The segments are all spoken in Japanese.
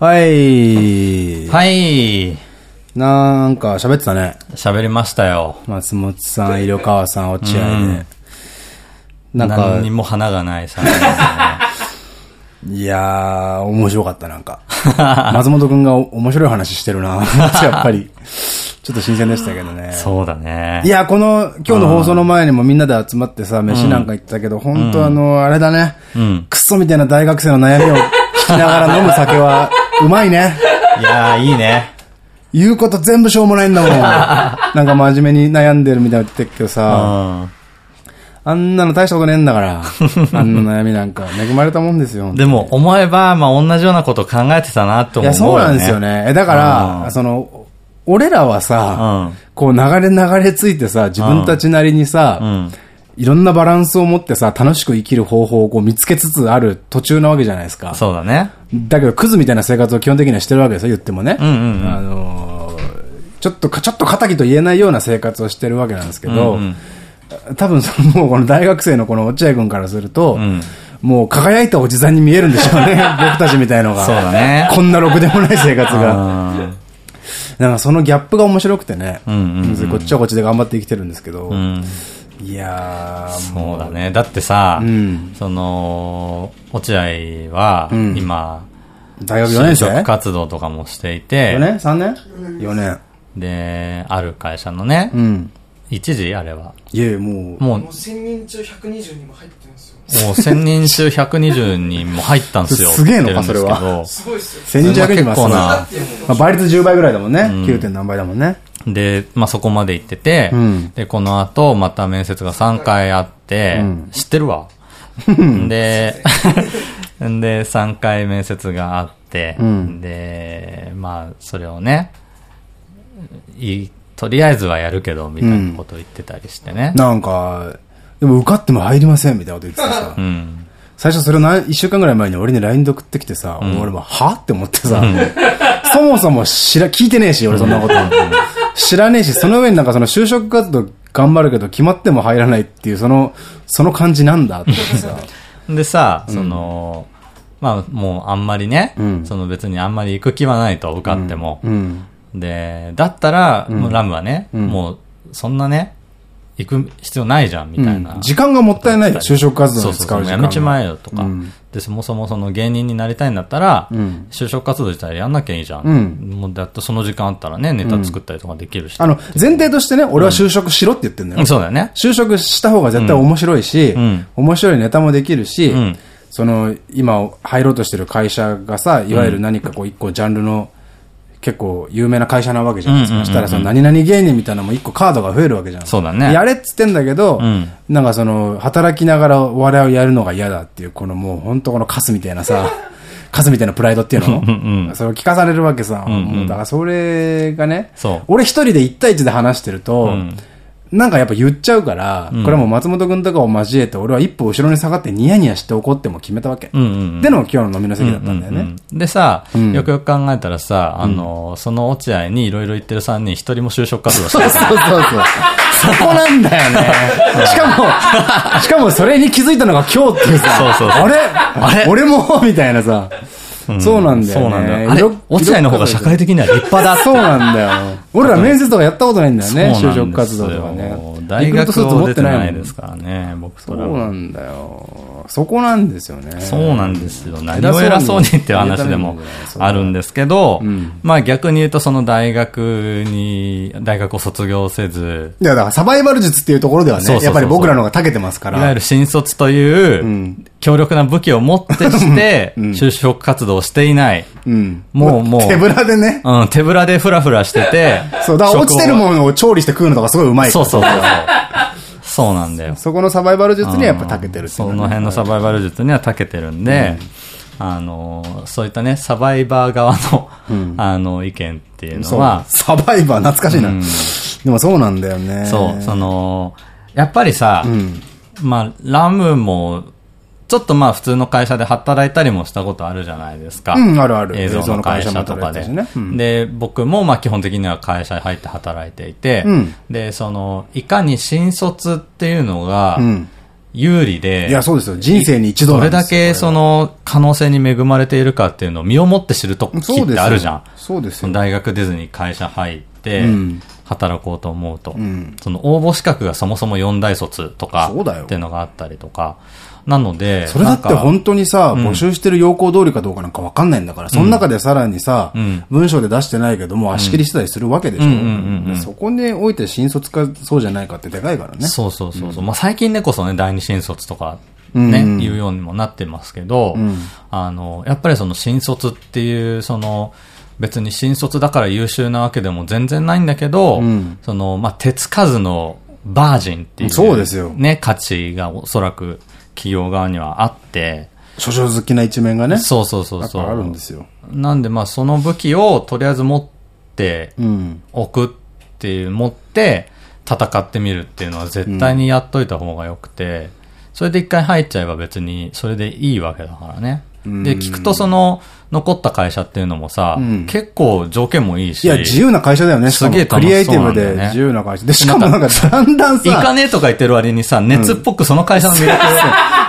はい。はい。なんか喋ってたね。喋りましたよ。松本さん、色川さん、落合うんで。なんか何に、も花がないさ、ね。いやー、面白かった、なんか。松本くんが面白い話してるな。やっぱり。ちょっと新鮮でしたけどね。そうだね。いや、この、今日の放送の前にもみんなで集まってさ、飯なんか行ってたけど、本当あの、あれだね。うん。クソみたいな大学生の悩みを聞きながら飲む酒は、うまいね。いやー、いいね。言うこと全部しょうもないんだもん。なんか真面目に悩んでるみたいな言ってるけどうさ、ん。あんなの大したことねえんだから。あんな悩みなんか恵まれたもんですよ。でも、思えば、まあ、同じようなことを考えてたなって思う、いや、そうなんですよ。ね。えだかうら、んその、俺らはうさ、ん。こう流れ流れついてさ、自分たちなりにさ、うん。いろんなバランスを持ってさ、楽しく生きる方法をこう見つけつつある途中なわけじゃないですか。そうだね。だけど、クズみたいな生活を基本的にはしてるわけですよ、言ってもね。うんうんうんあのーちょっとか、ちょっと仇と言えないような生活をしてるわけなんですけど、うん多分そのもうこの大学生のこの落合君からすると、んもう輝いたおじさんに見えるんでしょうね、僕たちみたいのが。そうだねこんなろくでもない生活が。うん。なんかそのギャップが面白くてね、うんうんうんこっちはこっちで頑張って生きてるんですけど、うん。いやそうだね。だってさ、うんその、落合は、ん今、大学4年生？就職活動とかもしていて ?4、年 ?3 年 ?4 年。で、ある会社のね、うん。一時あれは、いえ、もう、もう、もう1000人中120人も入ってるんですよ。もう1000人中120人も入ったんですよ。すげえのかって言ってるんですごいっすよ。千人弱に結構なまあ、倍率10倍ぐらいだもんね。9. 点何倍だもんね。で、まあ、そこまで行ってて、うんで、この後、また面接が3回あって、うん知ってるわ。で、で、3回面接があって、うんで、まあ、それをね、いとりあえずはやるけど、みたいなことを言ってたりしてね。なんか、でも受かっても入りませんみたいなこと言っててさう、ん。最初それを何、一週間ぐらい前に俺に LINE で送ってきてさ、俺も、はって思ってさ、そもそも知ら、聞いてねえし、俺そんなこと。知らねえし、その上になんかその就職活動頑張るけど決まっても入らないっていう、その、その感じなんだってさ。でさ、その、まあ、もうあんまりね、うんその別にあんまり行く気はないと、受かっても。うん。で、だったら、もうラムはね、んもう、そんなね、行く必要ないじゃん、みたいな。時間がもったいないよ、就職活動にそうそうそうう、使時間が。やめちまえよとか、うんで、そもそもその芸人になりたいんだったら、ん就職活動自体やんなきゃいいじゃん。うんもうだってその時間あったらね、ネタ作ったりとかできるし。あの、前提としてね、俺は就職しろって言ってんだようん。そうだよね。就職した方が絶対面白いし、ん面白いネタもできるし、んその、今入ろうとしてる会社がさ、いわゆる何かこう一個ジャンルの、結構有名な会社なわけじゃないですか。したらその何々芸人みたいなのも一個カードが増えるわけじゃん。そうだね。やれっつってんだけど、ん。なんかその、働きながらお笑いをやるのが嫌だっていう、このもう本当このカスみたいなさ、カスみたいなプライドっていうのそれを聞かされるわけさ。もうだからそれがね、俺一人で1対1で話してると、んなんかやっぱ言っちゃうから、これはもう松本くんとかを交えて、俺は一歩後ろに下がってニヤニヤして怒っても決めたわけ。での今日の飲みの席だったんだよね。でさ、ん。よくよく考えたらさ、あの、その落合にいろいろ言ってる3人、一人も就職活動してない。そうそうそう。そこなんだよね。しかも、しかもそれに気づいたのが今日っていうさ、あれ？あれ？俺も？みたいなさ、そうなんだよね。そうなんだよ。あれ色落合の方が社会的には立派だそうなんだよ。俺ら面接とかやったことないんだよね、そう就職活動とかね。大学持ってないですからね、僕そうとらは。なんだよ。そこなんですよね。そうなんですよ。何を偉そうにっていう話でもあるんですけど、まあ逆に言うとその大学に、大学を卒業せず、いや、だからサバイバル術っていうところではね、そうそうそうそうやっぱり僕らの方が長けてますから。いわゆる新卒という強力な武器を持ってして、就職活動をしていない。うん。もうもう手ぶらでね。うん、手ぶらでフラフラしてて、そう、だから落ちてるんものを調理して食うのとかすごいうまいそうそうそうそう。なんだよ。そこのサバイバル術にはやっぱ長けてるその辺のサバイバル術には長けてるんで、あの、そういったね、サバイバー側の、あの、意見っていうのは、サバイバー懐かしいな。でもそうなんだよね。そう、その、やっぱりさ、んまあ、ラムも、ちょっとまあ普通の会社で働いたりもしたことあるじゃないですか。うんあるある映像の会社とかで。社も働いたしねうんで、僕もまあ基本的には会社に入って働いていて、うんで、その、いかに新卒っていうのが、うん。有利で。いや、そうですよ。人生に一度どれだけその可能性に恵まれているかっていうのを身をもって知るときってあるじゃん。そうですよ。大学出ずに会社入って、働こうと思うと、うん、その応募資格がそもそも4大卒とかっていうのがあったりとか、なので、それだって本当にさ、募集してる要項通りかどうかなんかわかんないんだから、その中でさらにさ、文章で出してないけども、足切りしてたりするわけでしょ。そこにおいて新卒かそうじゃないかってでかいからね。そうそうそうそう。まあ最近でこそね、第二新卒とかね、いうようにもなってますけど、あの、やっぱりその新卒っていう、その、別に新卒だから優秀なわけでも全然ないんだけど、その、まあ、手つかずのバージンっていう、そうですよ。ね、価値がおそらく企業側にはあって、書書好きな一面がね。そうそうそうそう。あるんですよ。なんでまあその武器をとりあえず持っておくっていう、持って戦ってみるっていうのは絶対にやっといた方がよくて、それで一回入っちゃえば別にそれでいいわけだからね。で、聞くとその、残った会社っていうのもさ、うん、結構条件もいいし。いや、自由な会社だよね。すげえクリエイティブで自由な会社。で、しかもなんかだんだんさ。いかねえとか言ってる割にさ、熱っぽくその会社の魅力を、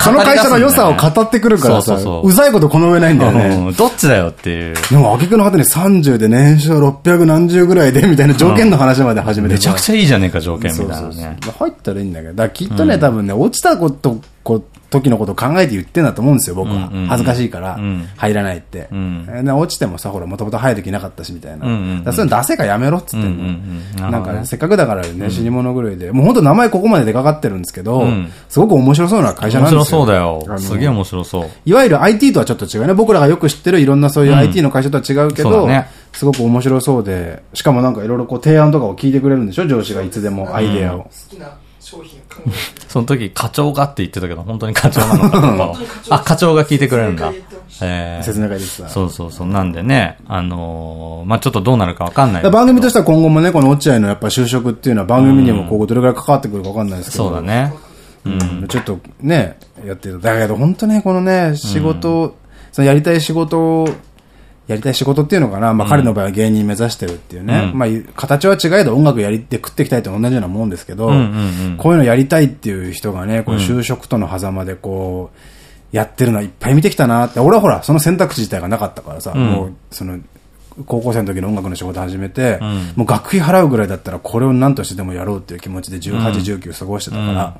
その会社の良さを語ってくるからさ、うざいことこの上ないんだよね。どっちだよっていう。でも、挙句の果てに30で年収600何十ぐらいで、みたいな条件の話まで始めて、めちゃくちゃいいじゃねえか、条件みたいなね。入ったらいいんだけど、だきっとね、多分ね、落ちたこと、こ時のことを考えて言ってんだと思うんですよ、僕は。恥ずかしいから、入らないって。落ちてもさ、ほら、もともと入る気なかったし、みたいな。そういうの出せかやめろっつってんの。なんかね、せっかくだからね、死に物狂いで。もう本当名前ここまで出かかってるんですけど、すごく面白そうな会社なんですよ。面白そうだよ。すげえ面白そう。いわゆる IT とはちょっと違うね。僕らがよく知ってるいろんなそういう IT の会社とは違うけど、すごく面白そうで、しかもなんかいろいろこう提案とかを聞いてくれるんでしょ？上司がいつでもアイデアを。好きな商品その時課長がって言ってたけど、本当に課長なのかとかあ、課長が聞いてくれるんだ。えー、説明会です。そうそうそう。なんでね、あのー、まあちょっとどうなるかわかんない。番組としては今後もね、この落合のやっぱ就職っていうのは番組にも今後どれぐらい関わってくるかわかんないですけど。そうだね。うん、ちょっとね、やってる。だけど本当ね、このね、仕事、うん、そのやりたい仕事をやりたい仕事っていうのかな、まあ、彼の場合は芸人目指してるっていうね、うん、まあ、形は違えど音楽やりって食っていきたいと同じようなもんですけど、こういうのやりたいっていう人がね、こう就職との狭間でこう、やってるのはいっぱい見てきたなって、俺はほら、その選択肢自体がなかったからさ、うん、もう、その、高校生の時の音楽の仕事始めて、うん、もう学費払うぐらいだったらこれを何としてでもやろうっていう気持ちで18、19過ごしてたから、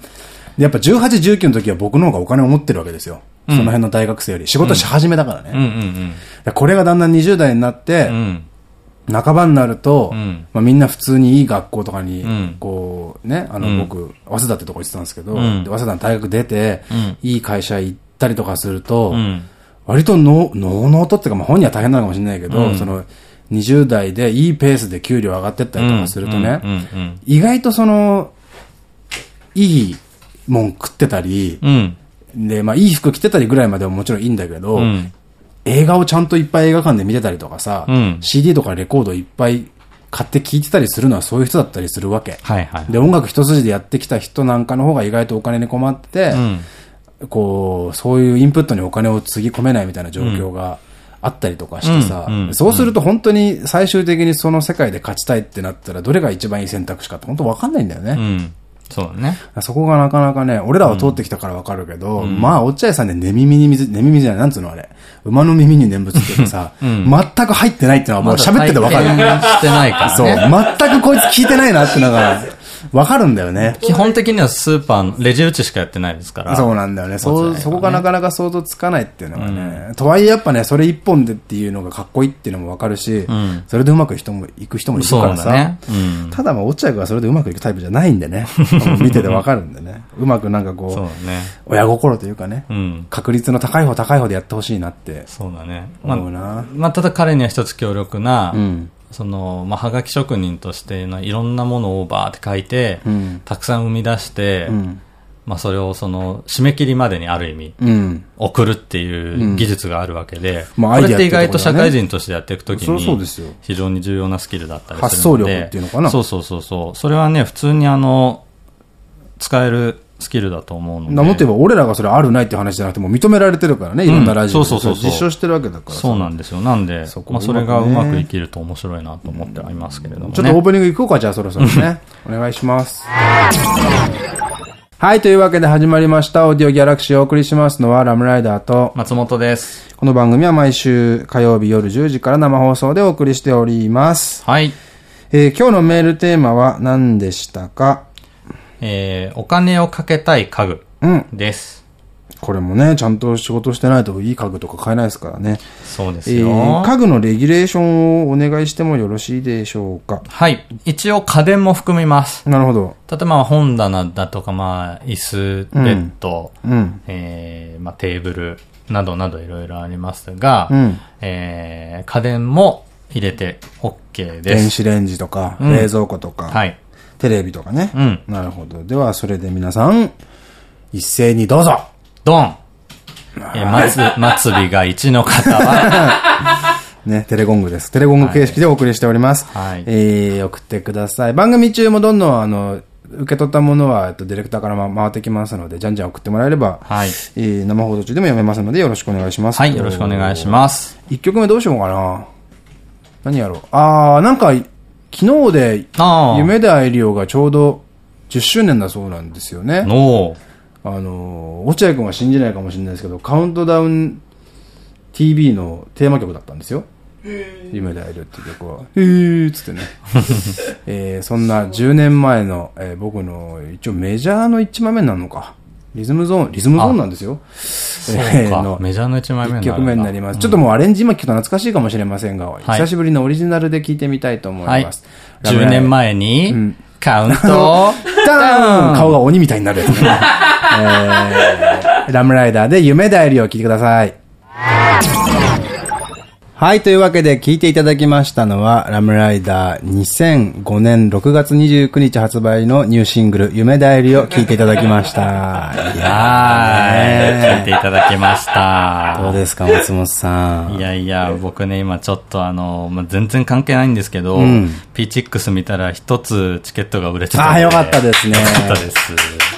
やっぱ18、19の時は僕の方がお金を持ってるわけですよ。その辺の大学生より。仕事し始めだからね。これがだんだん20代になって、半ばになると、まあみんな普通にいい学校とかに、こうね、あの僕、早稲田ってとこ行ってたんですけど、早稲田の大学出て、いい会社行ったりとかすると、割との、のうのうとっていうか、まあ本人は大変なのかもしれないけど、その、20代でいいペースで給料上がってったりとかするとね、意外とその、いいもん食ってたり、で、まあ、いい服着てたりぐらいまではもちろんいいんだけど、うん、映画をちゃんといっぱい映画館で見てたりとかさ、うん、CD とかレコードいっぱい買って聴いてたりするのはそういう人だったりするわけ。はいはい、で、音楽一筋でやってきた人なんかの方が意外とお金に困って、うん、こう、そういうインプットにお金をつぎ込めないみたいな状況が、あったりとかしてさ、そうすると本当に最終的にその世界で勝ちたいってなったら、どれが一番いい選択肢かって本当わかんないんだよね。そうだね。そこがなかなかね、俺らは通ってきたからわかるけど、うん、まあ、落合さんで寝耳に水、寝耳じゃない、なんつうのあれ。馬の耳に念仏ってさ、うん、全く入ってないってのはもう喋っててわかる。してないから、ね、そう。全くこいつ聞いてないなってのが、わかるんだよね。基本的にはスーパーのレジ打ちしかやってないですから。そうなんだよね。そ、そこがなかなか想像つかないっていうのがね。うん、とはいえやっぱね、それ一本でっていうのがかっこいいっていうのもわかるし、うん、それでうまく人もいく人もいるからさ。ねうん、ただまあ、落合君はそれでうまくいくタイプじゃないんでね。見ててわかるんでね。うまくなんかこう、うね、親心というかね、確率の高い方高い方でやってほしいなって。そうだね。まあ、まあ、ただ彼には一つ強力な、その、まあ、はがき職人としてのいろんなものをバーって書いて、うん、たくさん生み出して、うん、まあ、それをその、締め切りまでにある意味、うん、送るっていう技術があるわけで、まあ、これって意外と社会人としてやっていくときに、非常に重要なスキルだったりするので、発想力っていうのかな。そうそうそうそう。それはね、普通にあの、使えるスキルだと思うので。もっと言えば、俺らがそれあるないって話じゃなくて、も認められてるからね、いろんなラジオで、そうそうそう実証してるわけだからそうなんですよ。なんで、そまあ、それがうまくいけると面白いなと思ってはいますけれども、ね、ちょっとオープニング行こうか、じゃあそろそろね。お願いします。はい、というわけで始まりました。オーディオギャラクシーをお送りしますのはラムライダーと松本です。この番組は毎週火曜日夜10時から生放送でお送りしております。はい。えー、今日のメールテーマは何でしたか？えー、お金をかけたい家具です。うんこれもね、ちゃんと仕事してないといい家具とか買えないですからね。そうですよ、えー、家具のレギュレーションをお願いしてもよろしいでしょうか？はい。一応家電も含みます。なるほど。例えば本棚だとか、まあ、椅子、ベッド、うん、えー、まあ、テーブルなどなどいろいろありますが、うん、えー、家電も入れて OK です。電子レンジとか、うん、冷蔵庫とか、はい。テレビとかね。うん。なるほど。では、それで皆さん、一斉にどうぞドンえ松、松日が1の方は ね、テレゴングです。テレゴング形式でお送りしております。はい。えー、送ってください。番組中もどんどん、あの、受け取ったものは、えっと、ディレクターから回ってきますので、じゃんじゃん送ってもらえれば、はい。えー、生放送中でも読めますので、よろしくお願いします。はい、よろしくお願いします。一曲目どうしようかな。何やろう。あー、なんか、昨日で、夢で会えるよがちょうど10周年だそうなんですよね。あの、落合君は信じないかもしれないですけど、カウントダウン TV のテーマ曲だったんですよ。夢で会えるっていう曲は。へーっつってね。えー、そんな10年前の、えー、僕の一応メジャーの1枚目になるのか。リズムゾーン、リズムゾーンなんですよ。えー、のメジャーの1枚目1曲目になります。ちょっともうアレンジ今聞くと懐かしいかもしれませんが、はい、久しぶりのオリジナルで聴いてみたいと思います。はい、10年前に、うんカウントダウン 顔が鬼みたいになるやつね。えー、ラムライダーで夢だよりを聞いてください。はい、というわけで聞いていただきましたのは、ラムライダー2005年6月29日発売のニューシングル、夢だよりを聞いていただきました。いやー、聞いていただきました。どうですか、松本さん。いやいや、僕ね、今ちょっとあの、まあ、全然関係ないんですけど、うん、ピーチックス見たら一つチケットが売れてたああ、よかったですね。よかったです。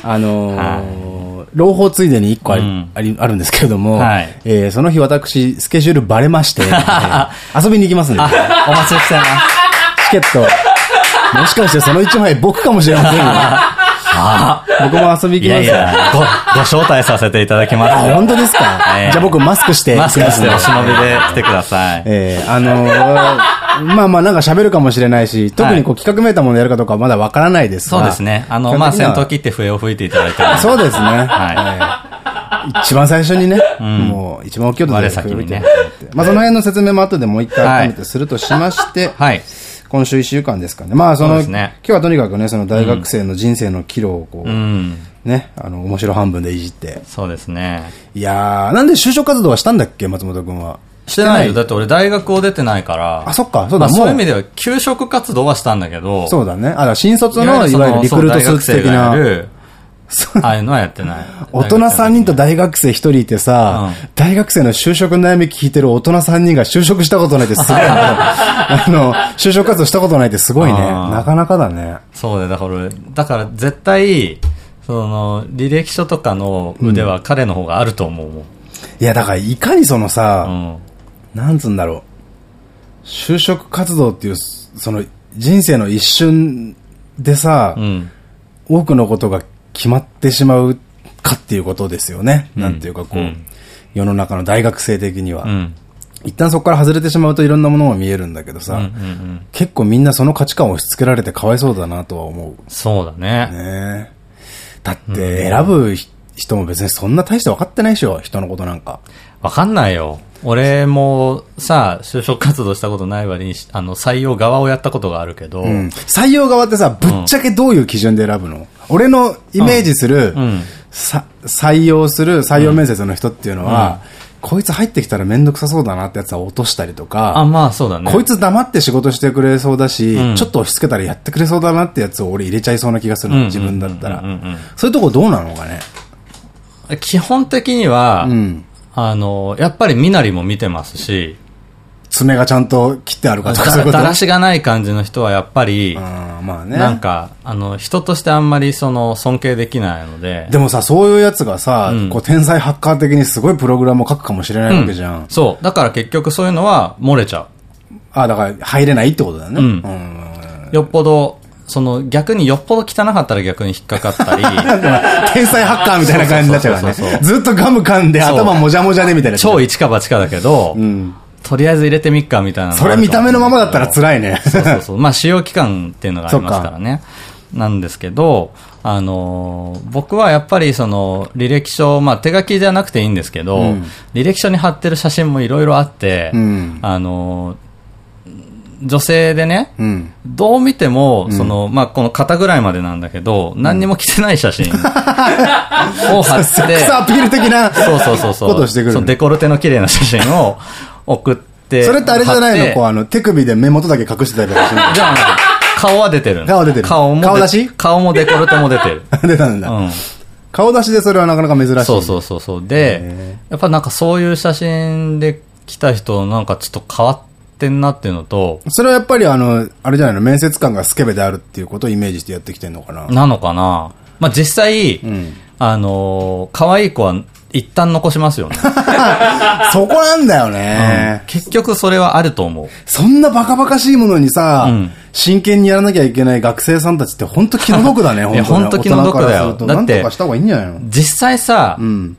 あのー朗報ついでに1個あ,、りあるんですけれども、はい、えー、その日私、スケジュールバレまして、えー、遊びに行きますんで。お待ちしてます。チケット、もしかしてその1枚僕かもしれませんよ。あ 僕も遊び行きます。いやいやご、ご招待させていただきます。あ、本当ですか、えー、じゃあ僕マスクして。マスクしてお忍びで来てください。ええー、あのー、まあまあなんか喋るかもしれないし、特にこう企画めいたものやるかどうかはまだわからないですが、そうですね。あの、まあ戦闘機って笛を吹いていただいてそうですね。はい。一番最初にね、うん、もう一番大きい音で先にね。まあその辺の説明も後でもう一回改めてするとしまして、はい。今週一週間ですかね。まあ、その、ね、今日はとにかくね、その大学生の人生の岐路をこう、うん、ね、あの、面白半分でいじって。そうですね。いやー、なんで就職活動はしたんだっけ、松本君は？してない？よ。だって俺大学を出てないから。あ、そっか、そうだ、そういう意味では休職活動はしたんだけど。そうだね。あ、新卒の、いわゆるリクルートスーツ的な。ああいうのはやってない。大人3人と大学生1人いてさ、うん、大学生の就職悩み聞いてる大人3人が就職したことないってすごい あの、就職活動したことないってすごいね。なかなかだね。そうだ、だから、だから絶対、その、履歴書とかの腕は彼の方があると思う。うん、いや、だからいかにそのさ、うん、なんつうんだろう。就職活動っていう、その、人生の一瞬でさ、うん、多くのことが決まってしまうかっていうことですよね。うん、なんていうかこう、うん、世の中の大学生的には。うん、一旦そこから外れてしまうといろんなものが見えるんだけどさ、結構みんなその価値観を押し付けられてかわいそうだなとは思う。そうだね。ねだって選ぶ人も別にそんな大して分かってないでしょ、人のことなんか。分かんないよ。俺もさ、就職活動したことない割に、あの、採用側をやったことがあるけど、うん、採用側ってさ、ぶっちゃけどういう基準で選ぶの、うん、俺のイメージする、うん、採用する採用面接の人っていうのは、こいつ入ってきたらめんどくさそうだなってやつは落としたりとか、あ、まあそうだね。こいつ黙って仕事してくれそうだし、ちょっと押し付けたらやってくれそうだなってやつを俺入れちゃいそうな気がするの、自分だったら。そういうとこどうなのかね？基本的には、うん。あの、やっぱり身なりも見てますし、爪がちゃんと切ってあるかとかそういうこと？だらしがない感じの人はやっぱり、まあね、なんか、あの、人としてあんまりその、尊敬できないので。でもさ、そういうやつがさ、うん、こう、天才ハッカー的にすごいプログラムを書くかもしれないわけじゃん。うん、そう。だから結局そういうのは漏れちゃう。あ、だから入れないってことだよね。うん。よっぽど、その逆によっぽど汚かったら逆に引っかかったり。天才ハッカーみたいな感じになっちゃうからね。ずっとガム噛んで頭もじゃもじゃでみたいな。超一か八かだけど、うん、とりあえず入れてみっかみたいなそれ見た目のままだったら辛いね。そうそうそう。まあ使用期間っていうのがありますからね。なんですけど、あのー、僕はやっぱりその履歴書、まあ手書きじゃなくていいんですけど、うん、履歴書に貼ってる写真もいろいろあって、うん、あのー、女性でね、うん、どう見ても、その、まあ、この肩ぐらいまでなんだけど、何にも着てない写真 を貼って、セックスアピール的な、そうそうそうそう、デコルテの綺麗な写真を送って、それってあれじゃないの？こう、あの、手首で目元だけ隠してたりとかしないじゃあ、顔は出てる。顔出てる。顔も。顔出し？顔もデコルテも出てる。出たんだ。うん。顔出しでそれはなかなか珍しい。そうそうそうそう。で、やっぱなんかそういう写真で来た人、なんかちょっと変わってんなっていうのと。それはやっぱりあの、あれじゃないの、面接官がスケベであるっていうことをイメージしてやってきてんのかな。なのかな。まあ実際、うん、あの、可愛い子は一旦残しますよね。そこなんだよね、うん、結局それはあると思う。そんなバカバカしいものにさ、うん、真剣にやらなきゃいけない学生さんたちって本当気の毒だね、本当気の毒だよ。だって、実際さ、うん、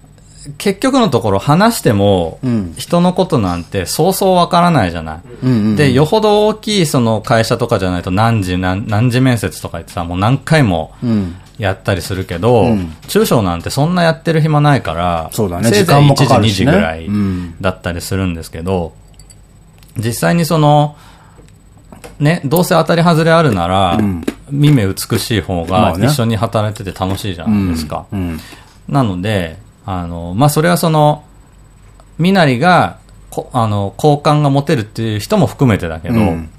結局のところ話しても、人のことなんてそうそうわからないじゃない。で、よほど大きいその会社とかじゃないと何時何、何時面接とか言ってさ、もう何回もやったりするけど、うん、中小なんてそんなやってる暇ないから、そうだね、せいぜい1時、2時ぐらいだったりするんですけど、実際にその、ね、どうせ当たり外れあるなら、うん、見目美しい方が一緒に働いてて楽しいじゃないですか。なので、あの、まあ、それはその、身なりが、こあの、好感が持てるっていう人も含めてだけど、うん、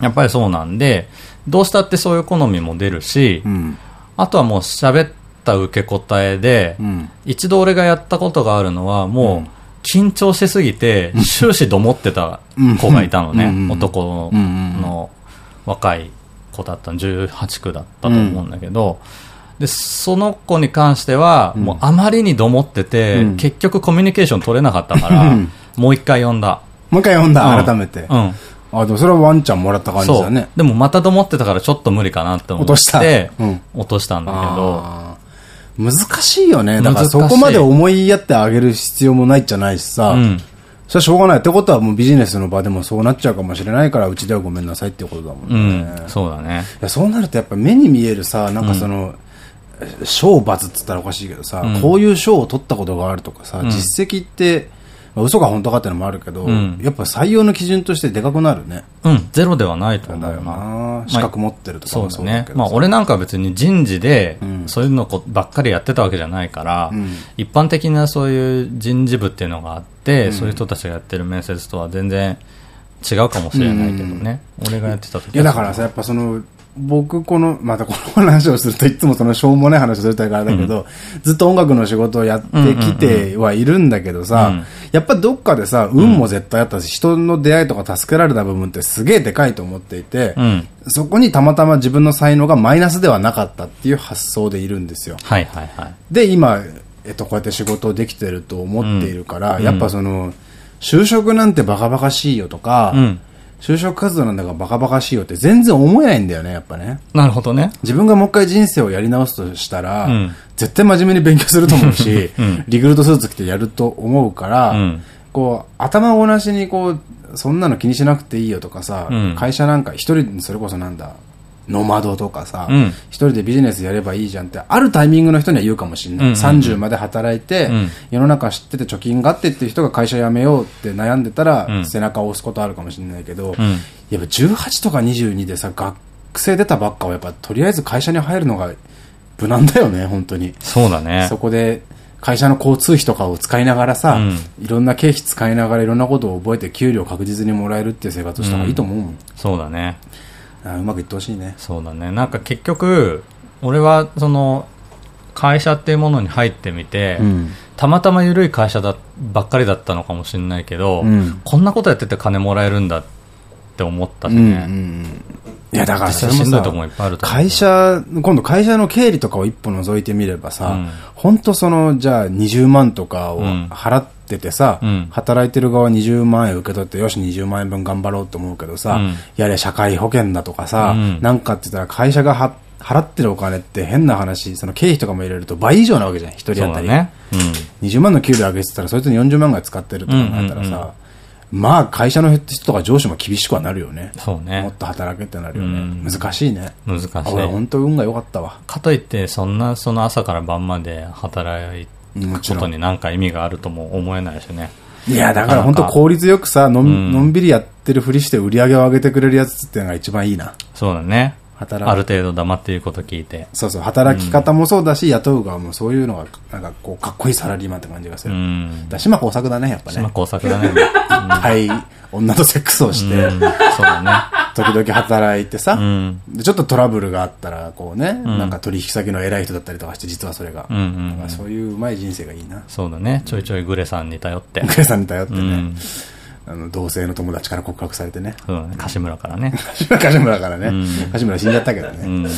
やっぱりそうなんで、どうしたってそういう好みも出るし、うんあとはもう喋った受け答えで、うん、一度俺がやったことがあるのは、もう、緊張しすぎて、終始どもってた子がいたのね。男の若い子だった18区だったと思うんだけど、で、その子に関しては、もうあまりにどもってて、結局コミュニケーション取れなかったから、もう一回呼んだ。もう一回呼んだ、改めて。うん。あ、でもそれはワンちゃんもらった感じだね。でもまたと思ってたからちょっと無理かなって思って。落とした。うん、落としたんだけど。難しいよね。だからそこまで思いやってあげる必要もないじゃないしさ。うん、それはしょうがない。ってことはもうビジネスの場でもそうなっちゃうかもしれないから、うちではごめんなさいってことだもんね。うん、そうだね。いや、そうなるとやっぱ目に見えるさ、なんかその、賞罰っつったらおかしいけどさ、こういう賞を取ったことがあるとかさ、実績って、まあ、嘘か本当かっていうのもあるけど、うん、やっぱ採用の基準としてでかくなるね。うん、ゼロではないと思うよな。資格持ってるとかもそうだね。まあ俺なんか別に人事で、そういうのばっかりやってたわけじゃないから、うん、一般的なそういう人事部っていうのがあって、そういう人たちがやってる面接とは全然違うかもしれないけどね。俺がやってた時いやだからさ、やっぱその、僕、この、またこの話をするといつもそのしょうもない話をするとからだけど、うん、ずっと音楽の仕事をやってきてはいるんだけどさ、うん、やっぱどっかでさ、運も絶対あったし、人の出会いとか助けられた部分ってすげえでかいと思っていて、うん、そこにたまたま自分の才能がマイナスではなかったっていう発想でいるんですよ。はいはいはい。で、今、えっと、こうやって仕事をできてると思っているから、やっぱその、就職なんてバカバカしいよとか、就職活動なんだからバカバカしいよって全然思えないんだよね、やっぱね。なるほどね。自分がもう一回人生をやり直すとしたら、うん、絶対真面目に勉強すると思うし、うん、リクルートスーツ着てやると思うから、うん、こう、頭ごなしにこう、そんなの気にしなくていいよとかさ、会社なんか一人それこそなんだ、ノマドとかさ、うん、一人でビジネスやればいいじゃんって、あるタイミングの人には言うかもしれない。30まで働いて、うん、世の中知ってて貯金があってっていう人が会社辞めようって悩んでたら、うん、背中を押すことあるかもしれないけど、やっぱ18とか22でさ、学生出たばっかはやっぱとりあえず会社に入るのが無難だよね、本当に。そうだね。そこで、会社の交通費とかを使いながらさ、いろんな経費使いながらいろんなことを覚えて給料確実にもらえるっていう生活した方がいいと思うもん。そうだね。あうまくいってほしいね。そうだね。なんか結局俺はその会社っていうものに入ってみて、うん、たまたま緩い会社だばっかりだったのかもしれないけど、うん、こんなことやってて金もらえるんだって思ったしね、うん。うん、いやだからそれもさ会社今度会社の経理とかを一歩覗いてみればさ、うん、本当そのじゃあ20万とかを払っっててさ、うん、働いてる側20万円受け取って、よし、20万円分頑張ろうと思うけどさ、うん、やれ社会保険だとかさ、うん、なんかって言ったら会社がは払ってるお金って変な話、その経費とかも入れると倍以上なわけじゃん、一人当たり。ね。うん、20万の給料上げてたら、そいつに40万ぐらい使ってると考えたらさ、まあ会社の人とか上司も厳しくはなるよね。そうね。もっと働けってなるよね。難しいね。難しい。俺本当運が良かったわ。かといって、そんな、その朝から晩まで働いことに何か意味があるとも思えないしね。いや、だから本当効率よくさ、のん,、のんびりやってるふりして売り上げを上げてくれるやつっていうのが一番いいな。そうだね。働ある程度黙っていること聞いて。そうそう、働き方もそうだし、うん、雇う側もそういうのが、なんかこう、かっこいいサラリーマンって感じがする。うん。だ島工作だね、やっぱね。島工作だね。はい。女とセックスをして、うん、そうだね。時々働いてさ、ちょっとトラブルがあったら、こうね、うん、なんか取引先の偉い人だったりとかして、実はそれが。そういううまい人生がいいな。そうだね。ちょいちょいグレさんに頼って。グレさんに頼ってね。あの、同性の友達から告白されてね。そうだね。柏村からね。柏村からね。柏村死んじゃったけどね。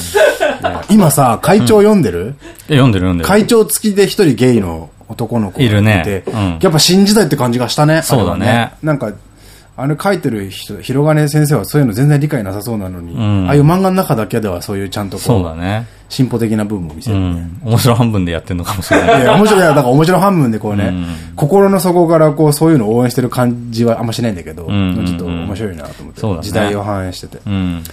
今さ、会長読んでる？読んでる読んでる。会長付きで一人ゲイの男の子がいるね。やっぱ新時代って感じがしたね。そうだね。なんか、あれ書いてる人、広金先生はそういうの全然理解なさそうなのに、うん、ああいう漫画の中だけではそういうちゃんとこう、そうだね。進歩的な部分を見せる、ね、うん、面白半分でやってるのかもしれない。いや、面白い、だから面白半分でこうね、うん、心の底からこう、そういうのを応援してる感じはあんましないんだけど、ちょっと面白いなと思って、ね、時代を反映してて。うん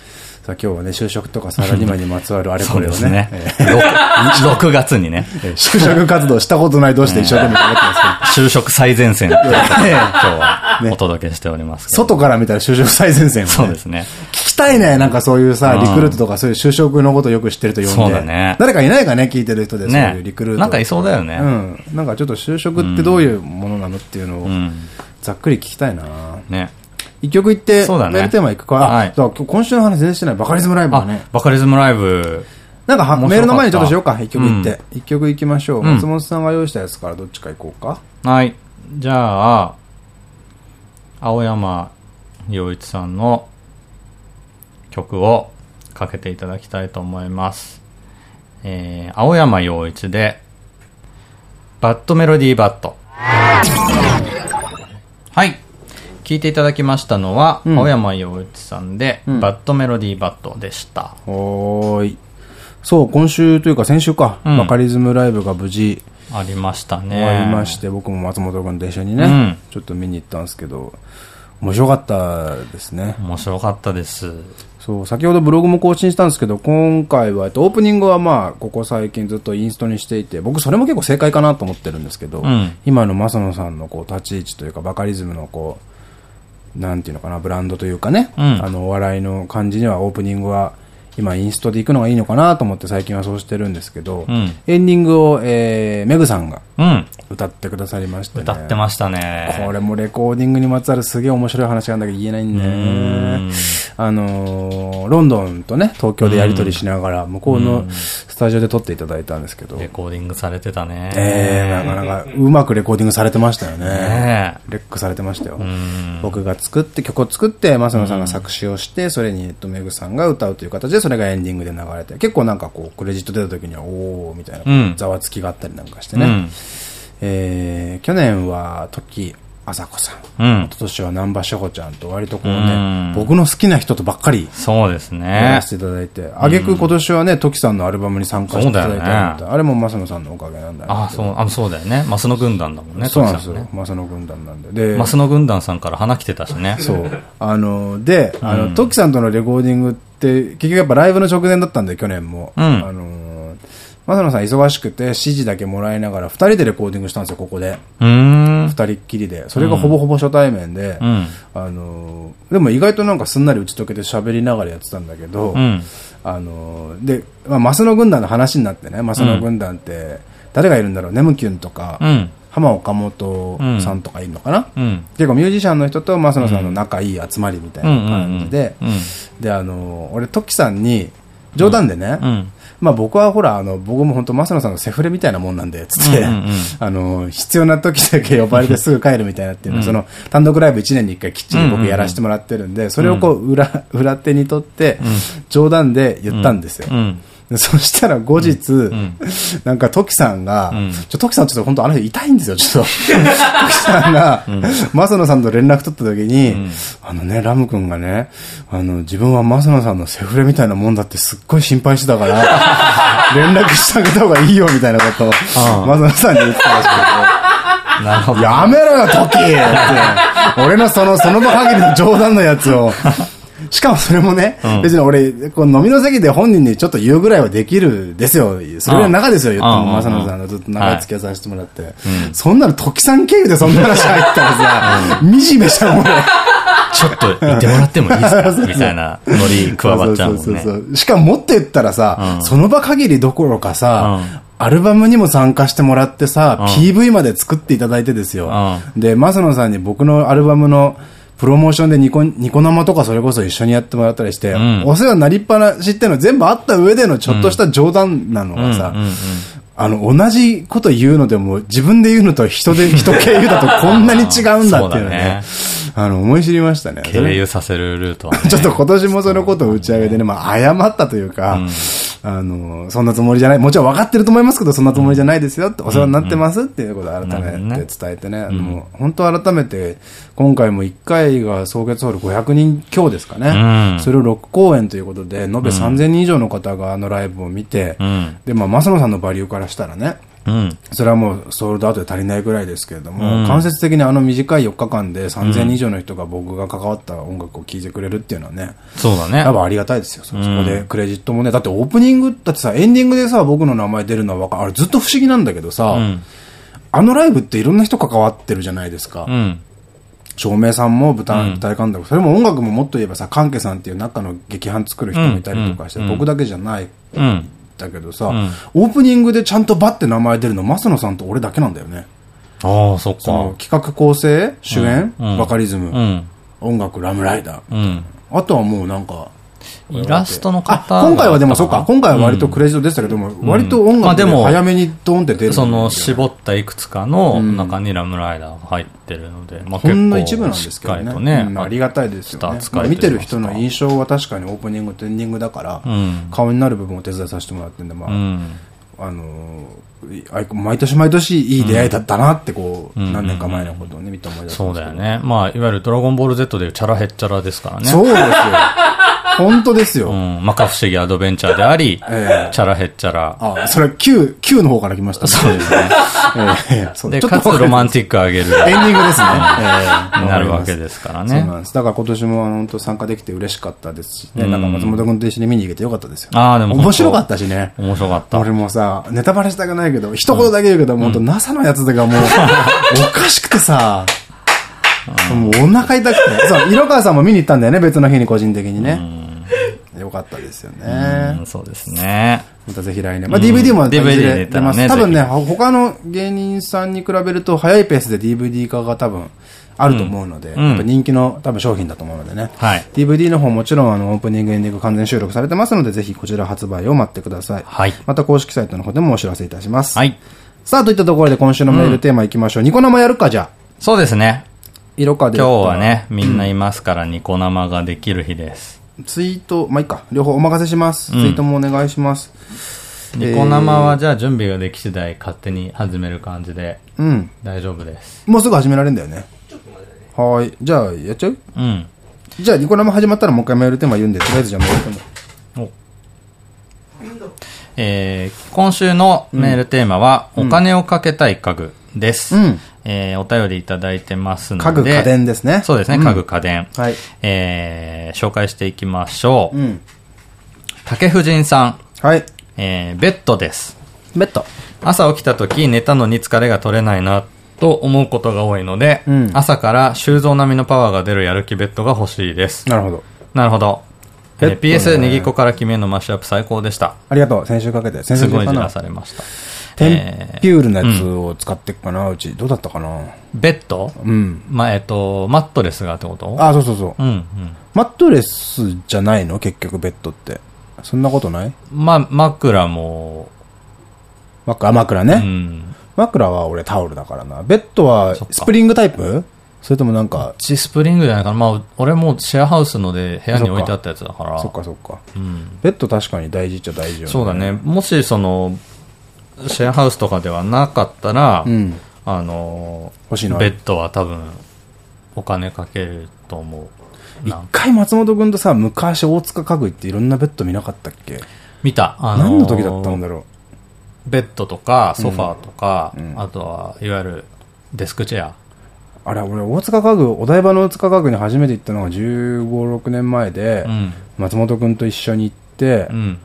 さあ今日はね、就職とかサラリーマンにまつわるあれこれをね。ね 6, 6月にね。就職活動したことない同士で一生懸命頑ってますけど。就職最前線。今日はお届けしております外から見たら就職最前線、そうですね。聞きたいね、なんかそういうさ、リクルートとかそういう就職のことよく知ってると呼んで。そうだね。誰かいないかね、聞いてる人で、そういうリクルート。なんかいそうだよね。うん。なんかちょっと就職ってどういうものなのっていうのを、ざっくり聞きたいなね。一曲いって、そうだね。メールテーマいくか。はい。今週の話全然してない。バカリズムライブだね。バカリズムライブ。なんかメールの前にちょっとしようか。一曲いって。一曲いきましょう。松本さんが用意したやつからどっちかいこうか。はい。じゃあ、青山洋一さんの曲をかけていただきたいと思います。えー、青山洋一で、バッドメロディーバッド。はい。聞いていただきましたのは、うん、青山洋一さんで、うん、バッドメロディーバッドでした。はい。そう、今週というか先週か、うん、バカリズムライブが無事、ありましたね。終わりまして、僕も松本君と一緒にね、ちょっと見に行ったんですけど、面白かったですね。面白かったです。そう、先ほどブログも更新したんですけど、今回は、オープニングはまあ、ここ最近ずっとインストにしていて、僕それも結構正解かなと思ってるんですけど、今の正野さんのこう、立ち位置というか、バカリズムのこう、なんていうのかな、ブランドというかね、うん、あの、お笑いの感じにはオープニングは、今インストで行くのがいいのかなと思って最近はそうしてるんですけど、うん、エンディングを、えー、メグさんが歌ってくださりまして、ね、歌ってましたね。これもレコーディングにまつわるすげえ面白い話なんだけど言えないんで、ね、あのー、ロンドンとね、東京でやり取りしながら、向こうのスタジオで撮っていただいたんですけど。レコーディングされてたね。ええー、なかなかうまくレコーディングされてましたよね。ねレックされてましたよ。僕が作って、曲を作って、増野さんが作詞をして、それに、えっと、メグさんが歌うという形で、それがエンディングで流れて、結構なんかこう、クレジット出た時には、おーみたいな、ざわつきがあったりなんかしてね。うん、えー、去年は、時、あさこさん。うん。一昨年は南波志保ちゃんと割とこうね、僕の好きな人とばっかり。そうですね。やらせていただいて。あげく今年はね、トキさんのアルバムに参加していただいて、あれも正野さんのおかげなんだあ、そう、あ、そうだよね。正野軍団だもんね、そうなんですよ。正野軍団なんで。で、正野軍団さんから花来てたしね。そう。あの、で、あの、トキさんとのレコーディングって、結局やっぱライブの直前だったんで、去年も。あの、正野さん忙しくて指示だけもらいながら二人でレコーディングしたんですよ、ここで。二人っきりで。それがほぼほぼ初対面で、うん、あの、でも意外となんかすんなり打ち解けて喋りながらやってたんだけど、うん、あの、で、まあ、マスノ軍団の話になってね、マスノ軍団って、誰がいるんだろう、ネムキュンとか、うん浜岡本さんとかいるのかな、うん、結構ミュージシャンの人と増野さん。の仲いい集まりみたいな感じで、で、あの、俺、トキさんに、冗談でね、うん。まあ僕はほら、あの、僕も本当、正野さんのセフレみたいなもんなんで、つって、あの、必要な時だけ呼ばれてすぐ帰るみたいなっていうのは、その、単独ライブ1年に1回きっちり僕やらせてもらってるんで、それをこう、裏、裏手にとって、冗談で言ったんですよ。そしたら後日、なんかトキさんが、ちょ、トキさんちょっと本当あの人痛いんですよ、ちょっと。トキさんが、マ野さんと連絡取った時に、あのね、ラム君がね、あの、自分はマ野さんのセフレみたいなもんだってすっごい心配してたから、連絡してあげた方がいいよみたいなことを、マ野さんに言ってたらしくて。なるほど。やめろよ、トキって。俺のその、その場限りの冗談のやつを。しかもそれもね、うん、別に俺、この飲みの席で本人にちょっと言うぐらいはできるですよ。それぐらいの中ですよ、言っても、正野さんのずっと長い。付き合いさせてもらって。はい、そんなの時さん経由でそんな話入ったらさ、惨めしたもん、俺。ちょっと言ってもらってもいいですか？みたいなノリ加わっちゃうもんね。しかももっと言ったらさ、その場限りどころかさ、アルバムにも参加してもらってさ、PV まで作っていただいてですよ。で、マスノさんに僕のアルバムのプロモーションでニコ、ニコ生とかそれこそ一緒にやってもらったりして、うん、お世話になりっぱなしっていうのは全部あった上でのちょっとした冗談なのがさ、あの、同じこと言うのでも、自分で言うのと人で、人経由だとこんなに違うんだっていうのね、あの、思い知りましたね。経由させるルートは、ね、ちょっと今年もそのことを打ち上げてね、まあ、謝ったというか、うんあの、そんなつもりじゃない、もちろん分かってると思いますけど、そんなつもりじゃないですよって、お世話になってますっていうことを改めて伝えてね、もう本当改めて、今回も1回が総月ホール500人強ですかね、それを6公演ということで、延べ3000人以上の方があのライブを見て、で、まあ、正野さんのバリューからしたらね、うん、それはもうソールドアウトで足りないぐらいですけれども、うん、間接的にあの短い4日間で3000人以上の人が僕が関わった音楽を聴いてくれるっていうのはね、そうだね。やっぱありがたいですよ。そこでクレジットもね、だってオープニング、だってさ、エンディングでさ、僕の名前出るのはかあれずっと不思議なんだけどさ、うん、あのライブっていろんな人関わってるじゃないですか。照明さんも舞台監督、それも音楽ももっと言えばさ、関係さんっていう中の劇伴作る人もいたりとかして、僕だけじゃない。うんだけどさ、うん、オープニングでちゃんとバッて名前出るの、増野さんと俺だけなんだよね。ああ、そっか。企画構成、主演、うん、バカリズム、音楽、ラムライダー。あとはもうなんか、イラストの方今回はでもそっか、今回は割とクレジットでしたけども、割と音楽で早めにドンって出る。その絞ったいくつかの中にラムライダーが入ってるので、まあほんの一部なんですけどね。ありがたいですよね。見てる人の印象は確かにオープニングとエンディングだから、顔になる部分を手伝いさせてもらってんで、まあ、あの毎年毎年いい出会いだったなってこう、何年か前のことをね、見て思い出しそうだよね。まあ、いわゆるドラゴンボール Z でいうチャラヘッチャラですからね。そうですよ。本当ですよ。うん。まか不思議アドベンチャーであり、えー、チャラヘッチャラ。あ、それ Q、Q の方から来ました、そうですね。えー、で、かつロマンティックあげる。エンディングですね。えー、なるわけですからね。そうなんです。だから今年も本当参加できて嬉しかったですしね。なんか松本君と一緒に見に行けてよかったですよ。ああ、でも。面白かったしね。面白かった。俺もさ、ネタバレしたくないけど、一言だけ言うけど、本当 NASA のやつとかもう、おかしくてさ、もうお腹痛くて。そう、色川さんも見に行ったんだよね、別の日に個人的にね。よかったですよね。そうですね。またぜひ来年。まあ DVD も出ます。多分ね、他の芸人さんに比べると早いペースで DVD 化が多分あると思うので、やっぱ人気の多分商品だと思うのでね。はい。DVD の方もちろんあのオープニングエンディング完全収録されてますので、ぜひこちら発売を待ってください。はい。また公式サイトの方でもお知らせいたします。はい。さあ、といったところで今週のメールテーマいきましょう。ニコ生やるか、じゃあ。そうですね。色かで。今日はね、みんないますからニコ生ができる日です。ツイート、まあ、いいか。両方お任せします。ツイートもお願いします。ニコ生はじゃあ準備ができ次第勝手に始める感じで。うん。大丈夫です。もうすぐ始められるんだよね。はい。じゃあ、やっちゃう？うん。じゃあ、ニコ生始まったらもう一回メールテーマ言うんで、とりあえずじゃあメールテーマ。おえー、今週のメールテーマは、お金をかけたい家具です。うん。えー、お便りいただいてますので。家具家電ですね。そうですね、家具家電。はい。えー、紹介していきましょう。うん。竹婦人さん。はい。えー、ベッドです。ベッド。朝起きた時寝たのに疲れが取れないなと思うことが多いので、うん、朝から修造並みのパワーが出るやる気ベッドが欲しいです。なるほど。なるほど。えー、PS ネギコから決めのマッシュアップ最高でした。ありがとう。先週かけて。先週すごいじらされました。テンピュールのやつを使っていくかな、うち。どうだったかな？ベッド？うん。まあ、えっと、マットレスがってこと？あ、そうそうそう。うん、うん。マットレスじゃないの？結局ベッドって。そんなことない？まあ、枕も。枕、枕ね。うん。枕は俺タオルだからな。ベッドはスプリングタイプ？それともなんか。チスプリングじゃないかな。まあ、俺もシェアハウスので部屋に置いてあったやつだから。そっかそっか。うん。ベッド確かに大事っちゃ大事よね。そうだね。もしその、シェアハウスとかではなかったら、うん、あの、欲しいのベッドは多分、お金かけると思う。一回松本君とさ、昔大塚家具行っていろんなベッド見なかったっけ？見た。あのー、何の時だったんだろう？ベッドとか、ソファーとか、うんうん、あとは、いわゆるデスクチェア。あれ、俺、大塚家具、お台場の大塚家具に初めて行ったのが15、6年前で、うん、松本君と一緒に行って、うん、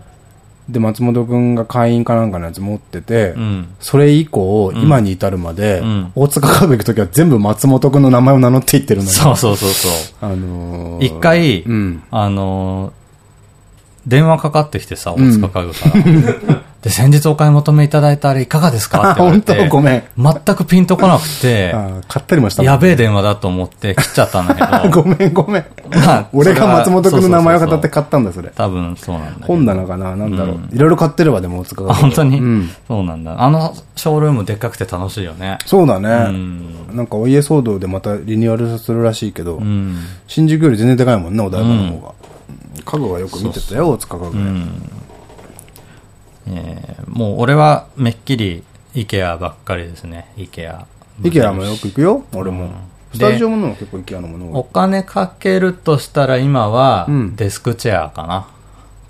で、松本君が会員かなんかのやつ持ってて、うん、それ以降、今に至るまで、大塚家具行くときは全部松本君の名前を名乗っていってるのそうそうそうそう。あのー、一回、あのー、電話かかってきてさ、大塚家具から。で、先日お買い求めいただいたあれいかがですかって言われて。本当ごめん。全くピンとこなくて。買ったりもしたやべえ電話だと思って切っちゃったんだけど。ごめんごめん。まあ、俺が松本君の名前を語って買ったんだ、それ。多分そうなんだ。本棚かななんだろう。いろいろ買ってればでも、大塚が。本当に？そうなんだ。あのショールームでっかくて楽しいよね。そうだね。なんかお家騒動でまたリニューアルするらしいけど、新宿より全然でかいもんね、お台場の方が。家具はよく見てたよ、大塚家具。えー、もう俺はめっきり IKEA ばっかりですね IKEA IKEA もよく行くよ俺も、うん、スタジオもの結構 IKEA のものお金かけるとしたら今はデスクチェアかな、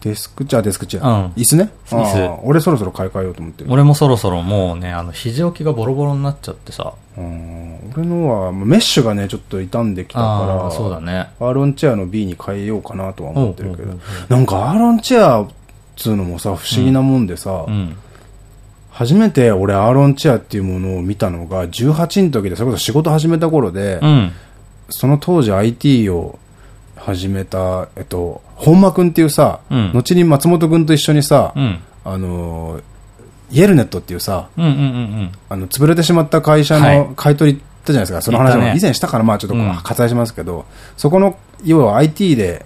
デスクチェア、デスクチェア。うん。椅子ね？椅子。俺そろそろ買い替えようと思ってる。俺もそろそろもうね、あの、肘置きがボロボロになっちゃってさ。うん。俺のは、メッシュがね、ちょっと傷んできたから。そうだね。アーロンチェアの B に変えようかなとは思ってるけど。なんかアーロンチェアつうのもさ、不思議なもんでさ、うん、初めて俺アーロンチェアっていうものを見たのが18の時で、それこそ仕事始めた頃で、うん、その当時 IT を始めた、えっと、本間くんっていうさ、うん、後に松本くんと一緒にさ、あの、イエルネットっていうさ、あの、潰れてしまった会社の買い取りったじゃないですか、その話も以前したから、まあちょっと割愛しますけど、そこの、要は IT で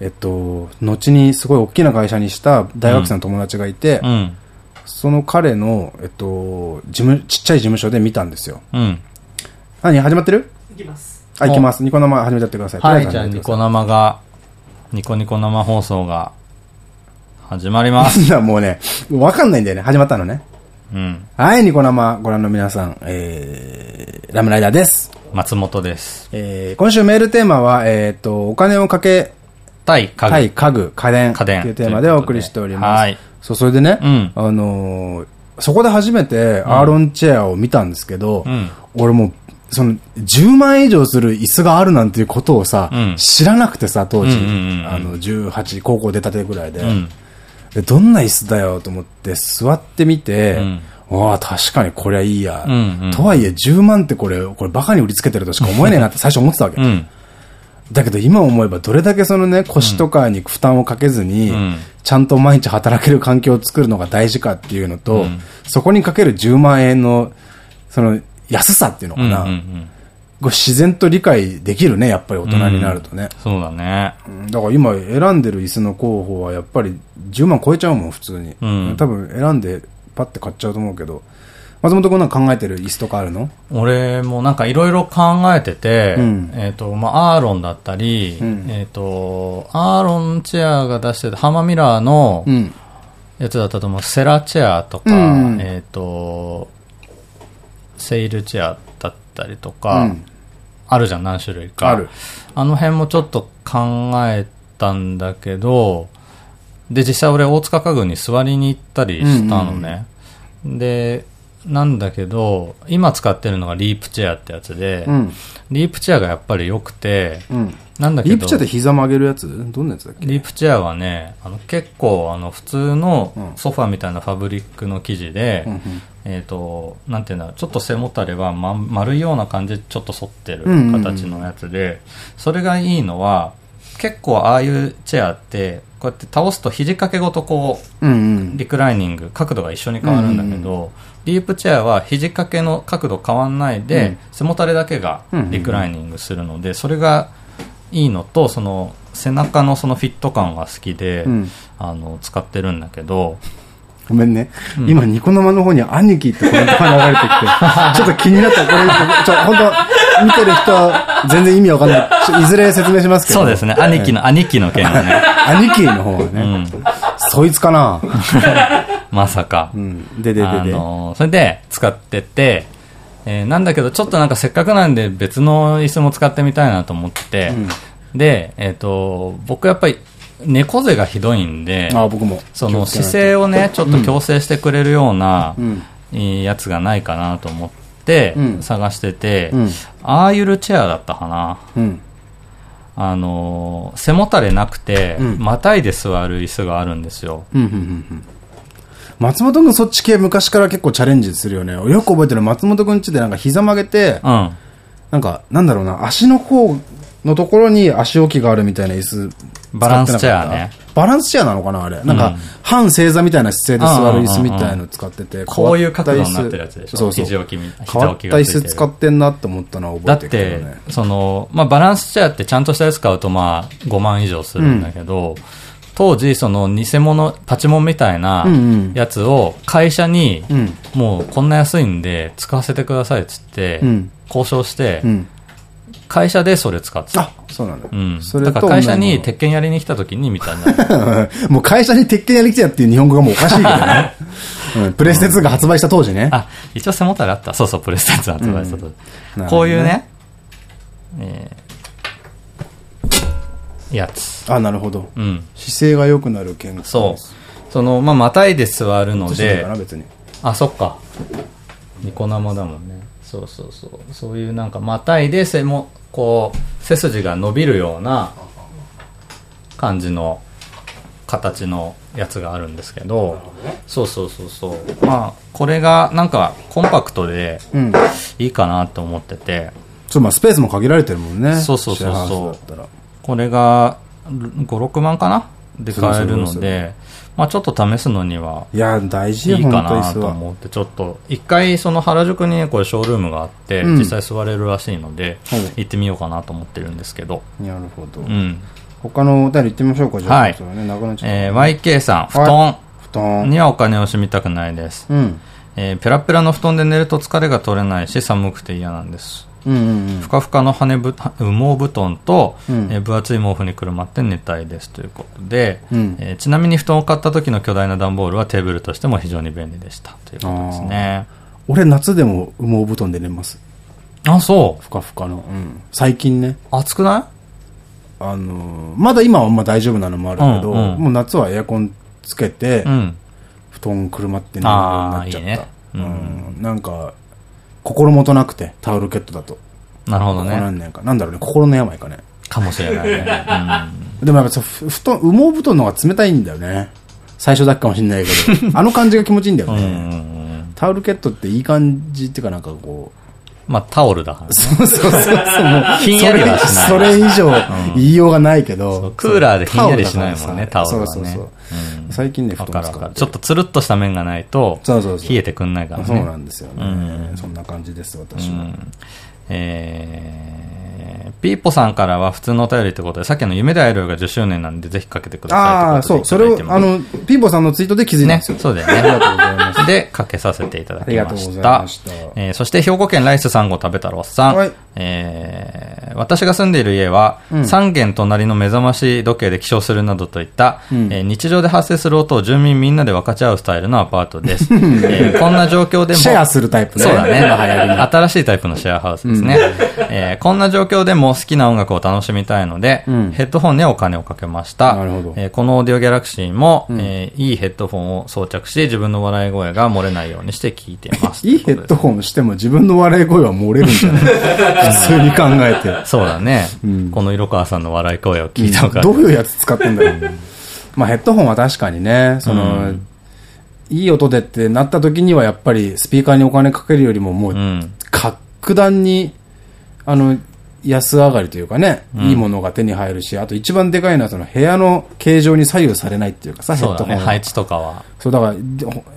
えっと、後にすごい大きな会社にした大学生の友達がいて、うん、その彼の、えっと、事務、ちっちゃい事務所で見たんですよ。うん。何始まってる？いきます。あ、いきます。ニコ生始めちゃってください。はい、じゃあニコ生が、ニコニコ生放送が始まります。もうね、わかんないんだよね。始まったのね。うん。はい、ニコ生ご覧の皆さん、えー、ラムライダーです。松本です。えー、今週メールテーマは、えっ、と、お金をかけ対家具。対家具、家電。家電。っていうテーマでお送りしております。はい。そう、それでね、うん、あのー、そこで初めてアーロンチェアを見たんですけど、うん、俺もその、10万円以上する椅子があるなんていうことをさ、うん、知らなくてさ、当時、あの、18、高校出たてぐらいで、で、どんな椅子だよと思って座ってみて、ああ、確かにこりゃいいや。とはいえ、10万ってこれ、これバカに売りつけてるとしか思えないなって最初思ってたわけ。だけど今思えばどれだけそのね、腰とかに負担をかけずに、ちゃんと毎日働ける環境を作るのが大事かっていうのと、うん、そこにかける10万円の、その安さっていうのかな。自然と理解できるね、やっぱり大人になるとね。うん、そうだね。だから今選んでる椅子の候補はやっぱり10万超えちゃうもん、普通に。うん、多分選んでパッて買っちゃうと思うけど。松本君なんか考えてる椅子とかあるの？俺もなんかいろいろ考えてて、うん、えっ、と、まあ、アーロンだったり、うん、えっ、と、アーロンチェアが出してたハーマミラーのやつだったと思う、セラチェアとか、うん、えっ、と、セイルチェアだったりとか、あるじゃん、何種類か。ある。あの辺もちょっと考えたんだけど、で、実際俺大塚家具に座りに行ったりしたのね。で、なんだけど、今使ってるのがリープチェアってやつで、うん、リープチェアがやっぱり良くて、うん、なんだけど。リープチェアって膝曲げるやつ？どんなやつだっけ？リープチェアはね、あの結構あの普通のソファみたいなファブリックの生地で、うん、えっ、と、なんていうんだろう、ちょっと背もたれは、ま、丸いような感じでちょっと反ってる形のやつで、それがいいのは、結構ああいうチェアって、こうやって倒すと肘掛けごとこう、リクライニング、角度が一緒に変わるんだけど、ディープチェアは肘掛けの角度変わんないで、うん、背もたれだけがリクライニングするので、それがいいのとその背中のそのフィット感が好きで、うん、あの使ってるんだけどごめんね、うん、今ニコ生の方に兄貴ってコメントが流れてきて ちょっと気になったこれちょ本当見てる人は全然意味わかんない。いずれ説明しますけど。そうですね。兄貴の、兄貴の件はね。兄貴の方はね。そいつかな まさか。うん。でででで。それで使ってて、えー、なんだけど、ちょっとなんかせっかくなんで別の椅子も使ってみたいなと思って、うん、で、えっ、ー、と、僕やっぱり猫背がひどいんで、あ僕も。その姿勢をね、ちょっと矯正してくれるような、やつがないかなと思って、探してて、うん、アーユルチェアだったかな。うん。あの背もたれなくて、またいで座る椅子があるんですよ。松本君そっち系昔から結構チャレンジするよね。よく覚えてる松本君ちでなんか膝曲げて、うん、なんか、なんだろうな、足の甲のところに足置きがあるみたいな椅子。バランスチェアね。バランスチェアなのかなあれ。なんか、半正座みたいな姿勢で座る椅子みたいの使ってて。こういう角度になってるやつでしょ？そうそう。肘置きみたいな。変わった椅子使ってんなって思ったのは覚えてるね。だって、その、まあバランスチェアってちゃんとしたやつ買うとまあ5万以上するんだけど、うん当時、その偽物、パチモンみたいなやつを会社に、もうこんな安いんで使わせてくださいっつって、交渉して、会社でそれ使ってた。あ、そうなんだ。うん。それだから会社に鉄拳やりに来た時にみたいな。もう会社に鉄拳やりに来たっていう日本語がもうおかしいけどね。うん、プレステ2が発売した当時ね。あ、一応背もたれあった。そうそう、プレステ2発売した当時。こういうね、えやつ。あ、なるほど。うん。姿勢が良くなる健康。そう。その、まあ、またいで座るので。あ、そっか。ニコ生だもんね。そうそうそう。そういうなんか、またいで背も、こう、背筋が伸びるような感じの形のやつがあるんですけど、そうそうそうそう。まあ、これがなんかコンパクトでいいかなと思ってて。そう、まあスペースも限られてるもんね。そうそうそうそう。これが5、6万かな？で買えるので、まあちょっと試すのには、いや、大事いいかなと思って、ちょっと、一回その原宿にこれショールームがあって、実際座れるらしいので、行ってみようかなと思ってるんですけど。なるほど。うん。他のお便り行ってみましょうか、じゃあ。はい。え YK さん、布団。布団。にはお金を惜しみたくないです。うん。えー、ペラペラの布団で寝ると疲れが取れないし、寒くて嫌なんです。ふかふかの羽ぶ羽毛布団と、うん、えー、分厚い毛布にくるまって寝たいですということで、うん、えー、ちなみに布団を買った時の巨大な段ボールはテーブルとしても非常に便利でした。ということですね。俺夏でも羽毛布団で寝ます。あそう。ふかふかの、うん、最近ね。暑くない？あのー、まだ今はまあ大丈夫なのもあるけど、うんうん、もう夏はエアコンつけて、うん、布団くるまって寝るようになっちゃった。いいね、うん、なんか心もとなくて、タオルケットだと。なるほどね。何年か。なんだろうね、心の病かね。かもしれないね。うん、でもやっぱ布団、羽毛布団の方が冷たいんだよね。最初だけかもしれないけど。あの感じが気持ちいいんだよね。タオルケットっていい感じっていうかなんかこう、まあタオルだから、ね。そうそうそうひんやりはしない。それ以上言いようがないけど。クーラーでひんやりしないもんね、タオルはね。そうそうそう。最近ね、布団使ちょっとつるっとした面がないと、そうそうそう冷えてくんないからね。そうなんですよね。そんな感じです、私は。えー、ピーポさんからは普通のお便りってことで、さっきの夢で会えるが10周年なんで、ぜひかけてくださいああ、そう、それを、あの、ピーポさんのツイートで気づいたんですよ。ね、そうだよね。ありがとうございます。で、かけさせていただきました。ありがとうございました。えー、そして兵庫県ライス3号食べたろさん。はい。えー、私が住んでいる家は、うん、3軒隣の目覚まし時計で起床するなどといった、うん、えー、日常で発生する音を住民みんなで分かち合うスタイルのアパートです。えー、こんな状況でも。シェアするタイプね。そうだね。新しいタイプのシェアハウスですね。うん、えー、こんな状況でも好きな音楽を楽しみたいので、うん、ヘッドホンにお金をかけました。なるほど。えー、このオーディオギャラクシーも、うん、えー、いいヘッドホンを装着し、自分の笑い声が漏れないようにして聞いています。いいヘッドホンしても自分の笑い声は漏れるんじゃない？普通に考えて。そうだね。うん、この色川さんの笑い声を聞いたのか、どういうやつ使ってんだろう？まあヘッドホンは確かにね、その、いい音でってなった時にはやっぱりスピーカーにお金かけるよりももう、格段に、あの、安上がりというかね、いいものが手に入るし、あと一番でかいのはその部屋の形状に左右されないっていうかさ、ヘッドホン。配置とかは。そう、だから、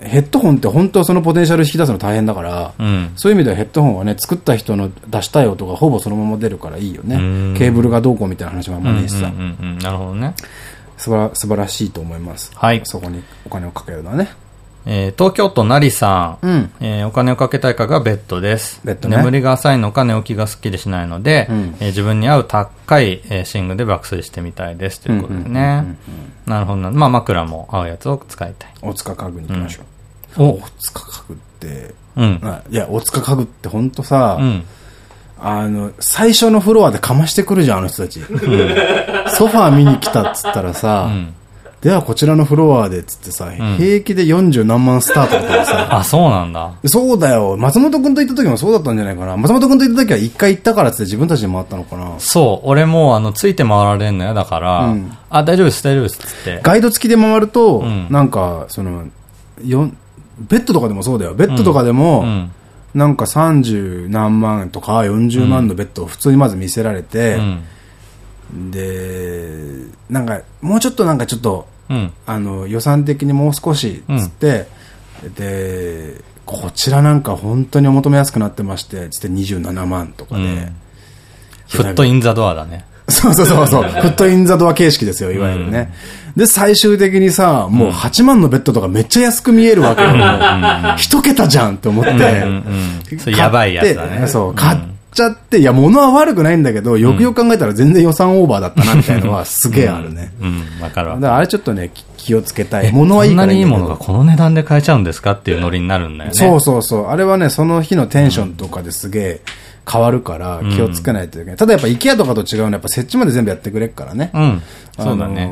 ヘッドホンって本当そのポテンシャル引き出すの大変だから、うん、そういう意味ではヘッドホンはね、作った人の出したい音がほぼそのまま出るからいいよね。ケーブルがどうこうみたいな話もあんまりしさ。なるほどね。素晴らしいと思います。はい。そこにお金をかけるのはね。えー、東京都成さん、うん、えー、お金をかけたい家具はベッドです。ベッドね、眠りが浅いのか寝起きがすっきりしないので、うん、えー、自分に合う高い、えー、寝具で爆睡してみたいですということでね。なるほどな。まあ枕も合うやつを使いたい。大塚家具に行きましょう。うん、大塚家具って、うん、いや、大塚家具って本当さ、うんあの、最初のフロアでかましてくるじゃん、あの人たち。ソファー見に来たっつったらさ、ではこちらのフロアでっつってさ、うん、平気で40何万スタートとかさ。あ、そうなんだ。そうだよ。松本くんと行った時もそうだったんじゃないかな。松本くんと行った時は一回行ったからっつって自分たちで回ったのかな。そう。俺もあの、ついて回られんのよ。だから、うん、あ、大丈夫です、大丈夫ですっつって。ガイド付きで回ると、うん、なんか、その、よ、ベッドとかでもそうだよ。ベッドとかでも、なんか30何万とか40万のベッドを普通にまず見せられて、で、なんか、もうちょっとなんかちょっと、うん、あの、予算的にもう少し、つって、うん、で、こちらなんか本当にお求めやすくなってまして、つって27万とかで、うん、フットインザドアだね。そうそうそうそう。フットインザドア形式ですよ、いわゆるね。で、最終的にさ、もう8万のベッドとかめっちゃ安く見えるわけよ。一桁じゃんって思って。やばいやつだね。そう、買っちゃって、いや、物は悪くないんだけど、よくよく考えたら全然予算オーバーだったな、みたいなのはすげえあるね。うん、わ、かるわ。だからあれちょっとね、気をつけたい。物はいいかん。なにいいものがこの値段で買えちゃうん。ですかっていうノリになるん。だよね。そうそうそう。あれはね、その日のテンションとかですげえ、変わるから気をつけないといけない。ただやっぱ IKEA とかと違うのはやっぱ設置まで全部やってくれっからね。うん。そうだね。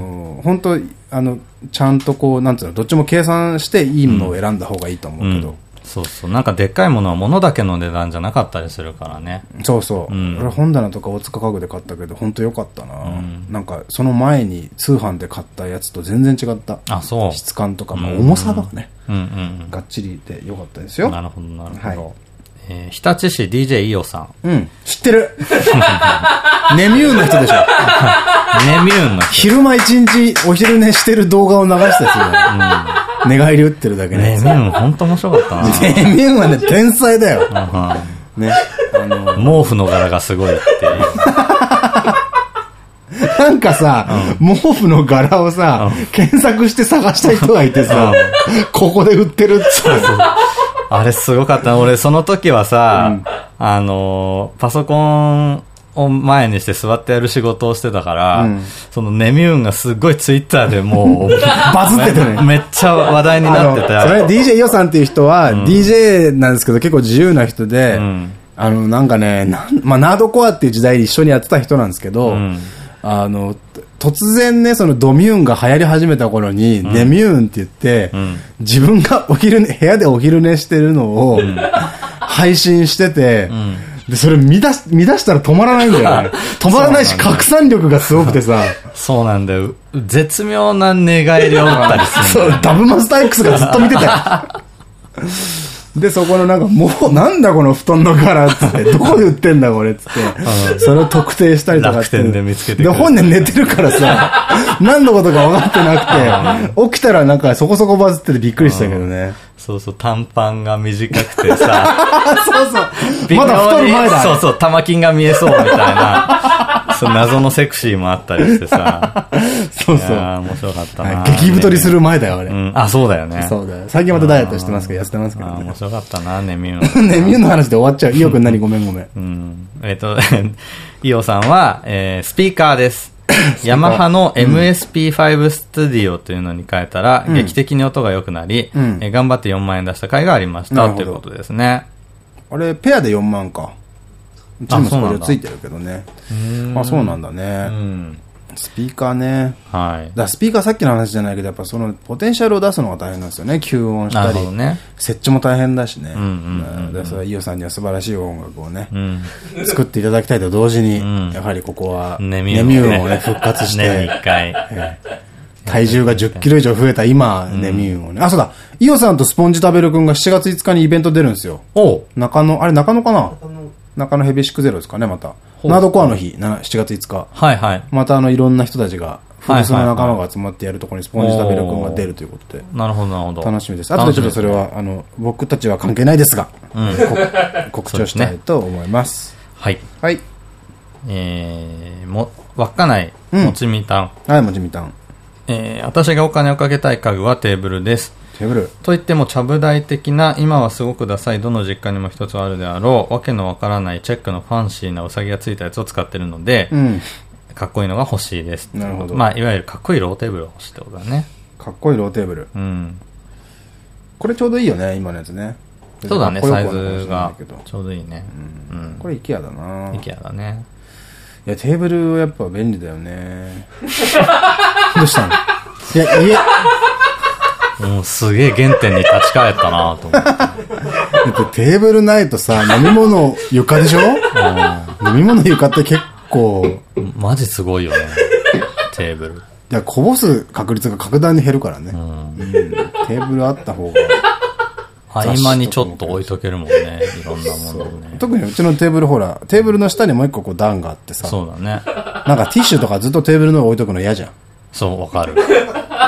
本当あの、ちゃん。とこう、なん。つうの、どっちも計算していいものを選ん。だ方がいいと思うけど。そうそう。なんかでっかいものは物だけの値段じゃなかったりするからね。そうそう。うん、俺本棚とか大塚家具で買ったけど、本当良かったな、うん、なんかその前に通販で買ったやつと全然違った。あ、そう。質感とか、まあ重さがね。うんうん。がっちりで良かったですよ。なるほど、なるほど。はいえー、日立市 DJ イオさん。うん。知ってる ネミューンの人でしょ。ネミューンの人。昼間一日お昼寝してる動画を流したやつよ。寝返り打ってるだけね。ネミューン本当面白かったな。ネミューンはね、天才だよ。ね。あの毛布の柄がすごいっていう。なんかさ、毛布の柄をさ、検索して探した人がいてさ、ここで売ってるって。あれすごかった。俺その時はさ、あの、パソコンを前にして座ってやる仕事をしてたから、うん、そのネミューンがすごいツイッターでもう、バズっててね。めっちゃ話題になってて。それ DJ ヨさんっていう人は、うん、DJ なんですけど結構自由な人で、うん、あの、なんかね、まあ、ナードコアっていう時代に一緒にやってた人なんですけど、あの、突然ね、そのドミューンが流行り始めた頃に、ネミューンって言って、自分がお昼寝、部屋でお昼寝してるのを、配信してて、で、それ見出し、見出したら止まらないんだよね。止まらないし、拡散力がすごくてさ。そうなんだよ。絶妙な寝返りを打ったりする、そう、ダブマスター X がずっと見てたよ。で、そこのなんか、もう、なんだこの布団の柄っつって、どこで売ってんだこれっつって、それを特定したりとかして。で見つけてで、本人寝てるからさ、何のことか分かってなくて、起きたらなんかそこそこバズっててびっくりしたけどね。そうそう、短パンが短くてさ。そうそう。まだ太る前だ。そうそう、玉金が見えそうみたいな。そう謎のセクシーもあったりしてさ。そうそう。面白かったな。激太りする前だよ、あれ。あ、そうだよね。そうだよ。最近またダイエットしてますけど、痩せてますけど面白かったな、ネミュー。ネミューの話で終わっちゃう。イオくん何ごめんごめん。うん。えっと、イオさんは、えスピーカーです。ヤマハの MSP5 スタディオというのに変えたら、劇的に音が良くなり、え頑張って4万円出した回がありましたということですね。あれ、ペアで4万か。うちもそれついてるけどね。あ、そうなんだね。スピーカーね。はい。だスピーカーさっきの話じゃないけど、やっぱそのポテンシャルを出すのが大変なんですよね。吸音したり。ね、設置も大変だしね。だからイオさんには素晴らしい音楽をね、うん、作っていただきたいと同時に、うん、やはりここは、ネミューンをね、復活して。年一回。体重が10キロ以上増えた今、ネミューンをね。あ、そうだ。イオさんとスポンジ食べるくんが7月5日にイベント出るんですよ。お中野、あれ中野かな？中野ヘビシックゼロですかね、また。ナードコアの日、7月5日。はいはい。またあの、いろんな人たちが、複数の仲間が集まってやるところにスポンジ食べる君が出るということで。なるほど、なるほど。楽しみです。あとでちょっとそれは、あの、僕たちは関係ないですが、告知をしたいと思います。はい。はい。えー、も、稚内、もちみたん。はい、もちみたん。えー、私がお金をかけたい家具はテーブルです。テーブル。といっても、ちゃぶ台的な、今はすごくダサい、どの実家にも一つあるであろう、わけのわからないチェックのファンシーなウサギがついたやつを使ってるので、うん。かっこいいのが欲しいです。なるほどまあ、いわゆるかっこいいローテーブルが欲しいってことだね。かっこいいローテーブル。うん。これちょうどいいよね、今のやつね。そうだね、サイズがちょうどいいね。うん。これ IKEA だな IKEA だね。いや、テーブルはやっぱ便利だよね。どうしたの？いや、家、もうすげえ原点に立ち返ったなと思って。だってテーブルないとさ、飲み物床でしょ？飲み物床って結構、マジすごいよね。テーブル。いや、こぼす確率が格段に減るからね。ううんん。テーブルあった方が。合間にちょっと置いとけるもんね。いろんなものをね。特にうちのテーブルほら、テーブルの下にもう一個こう段があってさ、そうだね。なんかティッシュとかずっとテーブルの上置いとくの嫌じゃん。そう、わかる。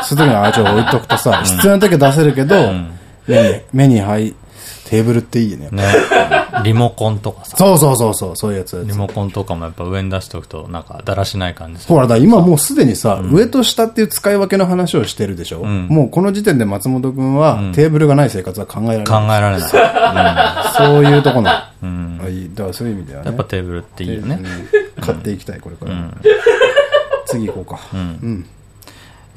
そういう時にああちょ置いとくとさ、必要な時は出せるけど、目に、目に入、テーブルっていいね。ね。リモコンとかさ。そうそうそうそう、そういうやつ。リモコンとかもやっぱ上に出しておくと、なんかだらしない感じする。ほら、だ今もうすでにさ、上と下っていう使い分けの話をしてるでしょ、んもうこの時点で松本くんは、テーブルがない生活は考えられない。考えられない。そういうとこなの。うん。だからそういう意味ではね。やっぱテーブルっていいよね。うん買っていきたい、これから。次行こうか。うん。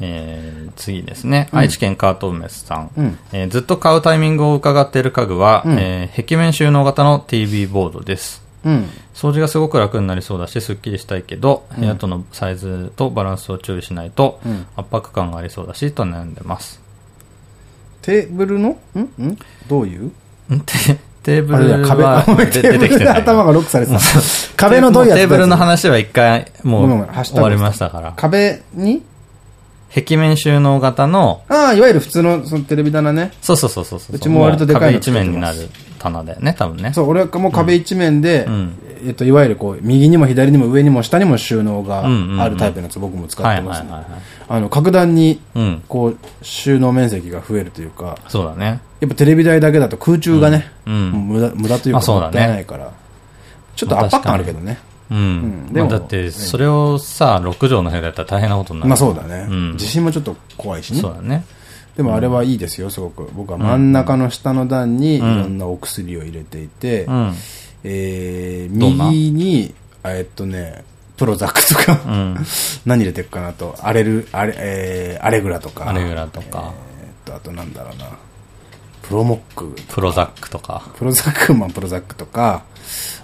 えー次ですね、愛知県カートウメスさん、うん。えーずっと買うタイミングを伺っている家具は、ん。えー壁面収納型の TV ボードです。うん。掃除がすごく楽になりそうだしすっきりしたいけど、部屋とのサイズとバランスを注意しないと、ん。圧迫感がありそうだしと悩んでます。テーブルの？んん。どういう？んテテーブル壁、は 出てきてない。頭がロックされてた。壁のどういうやつテーブルの話は一回もう終わりましたから。壁に壁面収納型のああ、いわゆる普通のそのテレビ棚ね。そうそうそうそうそう。うちも割とでかいの壁一面になる棚だよね多分ね。そう、俺はもう壁一面で、ん。えっと、いわゆるこう、右にも左にも上にも下にも収納があるタイプのやつ僕も使はいってますね。はいはいはいあの、格段に、うん。こう、収納面積が増えるというか、そうだね。やっぱテレビ台だけだと空中がね、うん。無駄、無駄というか、まあそうだね。もったいないから、ちょっと圧迫感あるけどね。うん。うんでもまあだって、それをさ、6畳の部屋だったら大変なことになる。まあそうだね。うん地震もちょっと怖いしねそう。だね。でもあれはいいですよ、すごく。僕は真ん中の下の段にいろんなお薬を入れていて、うん。えー、右に、えっとね、プロザックとか、うん。何入れていくかなと、アレル、アレ、えー、アレグラとか、アレグラとか、えーっと、あとなんだろうな、プロモック、プロザックとか、プロザックマン、プロザックとか、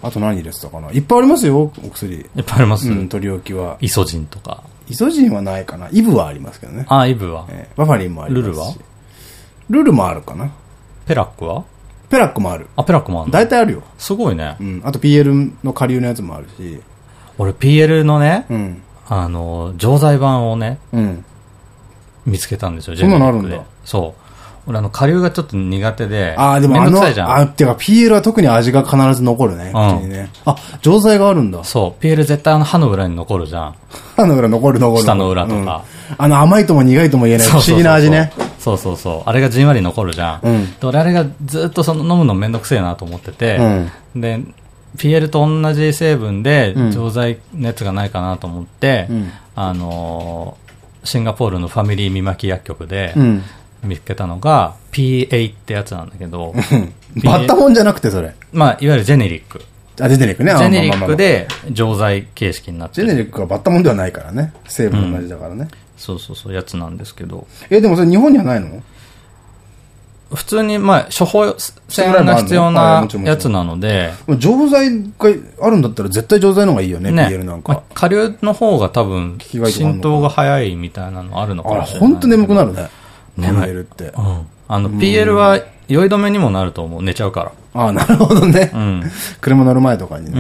あと何入れてたかないっぱいありますよ、お薬。いっぱいあります。うん、取り置きは。イソジンとか。イソジンはないかな。イブはありますけどね。あ、イブは。えーバファリンもありますし。ルルは？ルルもあるかな。ペラックは？ペラックもある。あ、ペラックもあるの？大体あるよ。すごいねう。ん。あと PL の下流のやつもあるし。俺 PL のね、うん。あの、錠剤版をね、うん。見つけたんですよ、そんなのあるんだジェネリックでそう。俺あの、下流がちょっと苦手で、ああ、でもあの。あ、てか PL は特に味が必ず残るね。口うんにね。あ、錠剤があるんだ。そう、PL 絶対あの歯の裏に残るじゃん。歯の裏残る残る。舌の裏とかうんあの甘いとも苦いとも言えない不思議な味ね。そうそうそう。あれがじんわり残るじゃん。うんで俺あれがずっとその飲むのめんどくせえなと思ってて、うんで、PL と同じ成分でうん錠剤のやつがないかなと思って、うんあのーシンガポールのファミリー見巻き薬局でうん。見つけたのが PA ってやつなんだけど、バッタモンじゃなくてそれ。まあ、いわゆるジェネリック。あ、ジェネリックね。あジェネリックで錠剤形式になってる。ジェネリックはバッタモンではないからね。成分同じだからね。そうそうそう、やつなんですけど、え、でもそれ日本にはないの？普通に、まあ、処方箋が必要あなやつなので、錠剤があるんだったら絶対錠剤の方がいいよね、ね PL なんまあか。下流の方が多分浸透が早いみたいなのあるのかないほんと眠くなるね。眠い。PL って。う。ん。あの PL は酔い止めにもなると思う。寝ちゃうから。ああ、なるほどね。うん。車乗る前とかにね。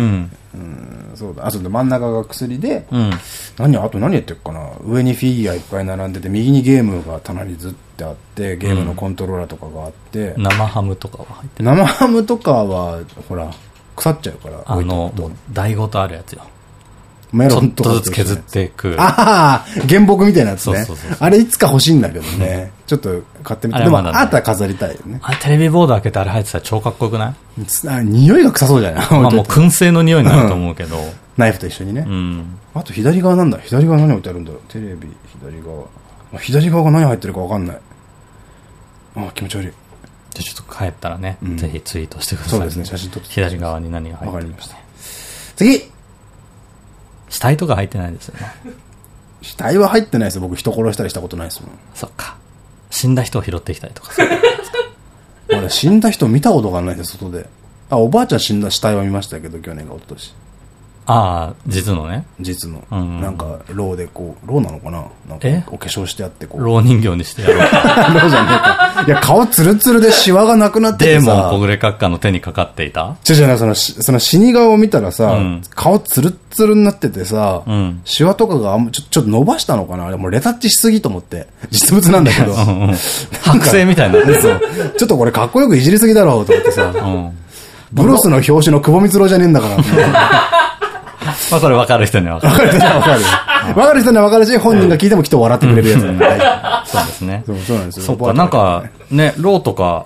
うん。そうだ。あ、そうだ、真ん中が薬で、うん。何、あと何やってるかな。上にフィギュアいっぱい並んでて、右にゲームが棚にずってあって、ゲームのコントローラーとかがあって、生ハムとかは入ってる。生ハムとかは、ほら、腐っちゃうから、あのもう台ごとあるやつよ。とメちょっロンとかとずつ削って食うああ、原木みたいなやつね。あれいつか欲しいんだけどね。ちょっと買ってみて。でも、あなたは飾りたいよね。あテレビボード開けてあれ入ってたら超かっこよくない？匂いが臭そうじゃない？まあもう燻製の匂いになると思うけどナイフと一緒にね。うんあと左側なんだ左側何置いてあるんだろう？テレビ、左側。あ左側が何入ってるかわかんない。あ気持ち悪い。じゃちょっと帰ったらね、ぜひツイートしてください。そうですね、写真撮って。左側に何が入ってわかりました。次死体とか入ってないですよね。死体は入ってないですよ。僕人殺したりしたことないですもん。そっか。死んだ人を拾ってきたりとか 俺死んだ人見たことがないです、外で。あ、おばあちゃん死んだ死体は見ましたけど、去年か一昨年。ああ、実のね。実の。うんうんなんか、ローでこう、ローなのかな？なんえ？か、お化粧してあってこう。ロウ人形にしてやろう。ロウじゃねえか。いや、顔ツルツルでシワがなくなっててデーモンさ。小暮閣下の手にかかっていた？違う違う、その、しその死に顔を見たらさ、うん顔ツルッツルになっててさ、うんシワとかがあんまちょちょっと伸ばしたのかな？あれもうレタッチしすぎと思って。実物なんだけど。うんうん剥製みたいにな。そう。ちょっとこれかっこよくいじりすぎだろうと思ってさ。うん。ブロスの表紙の久保光郎じゃねえんだから。まあこれ分かる人には分かる。わかる人にはわかる。わかる人にはわかるし、本人が聞いてもきっと笑ってくれるやつなんで。そうですね。そうそうなんですよ。そっか、なんか、ね、ローとか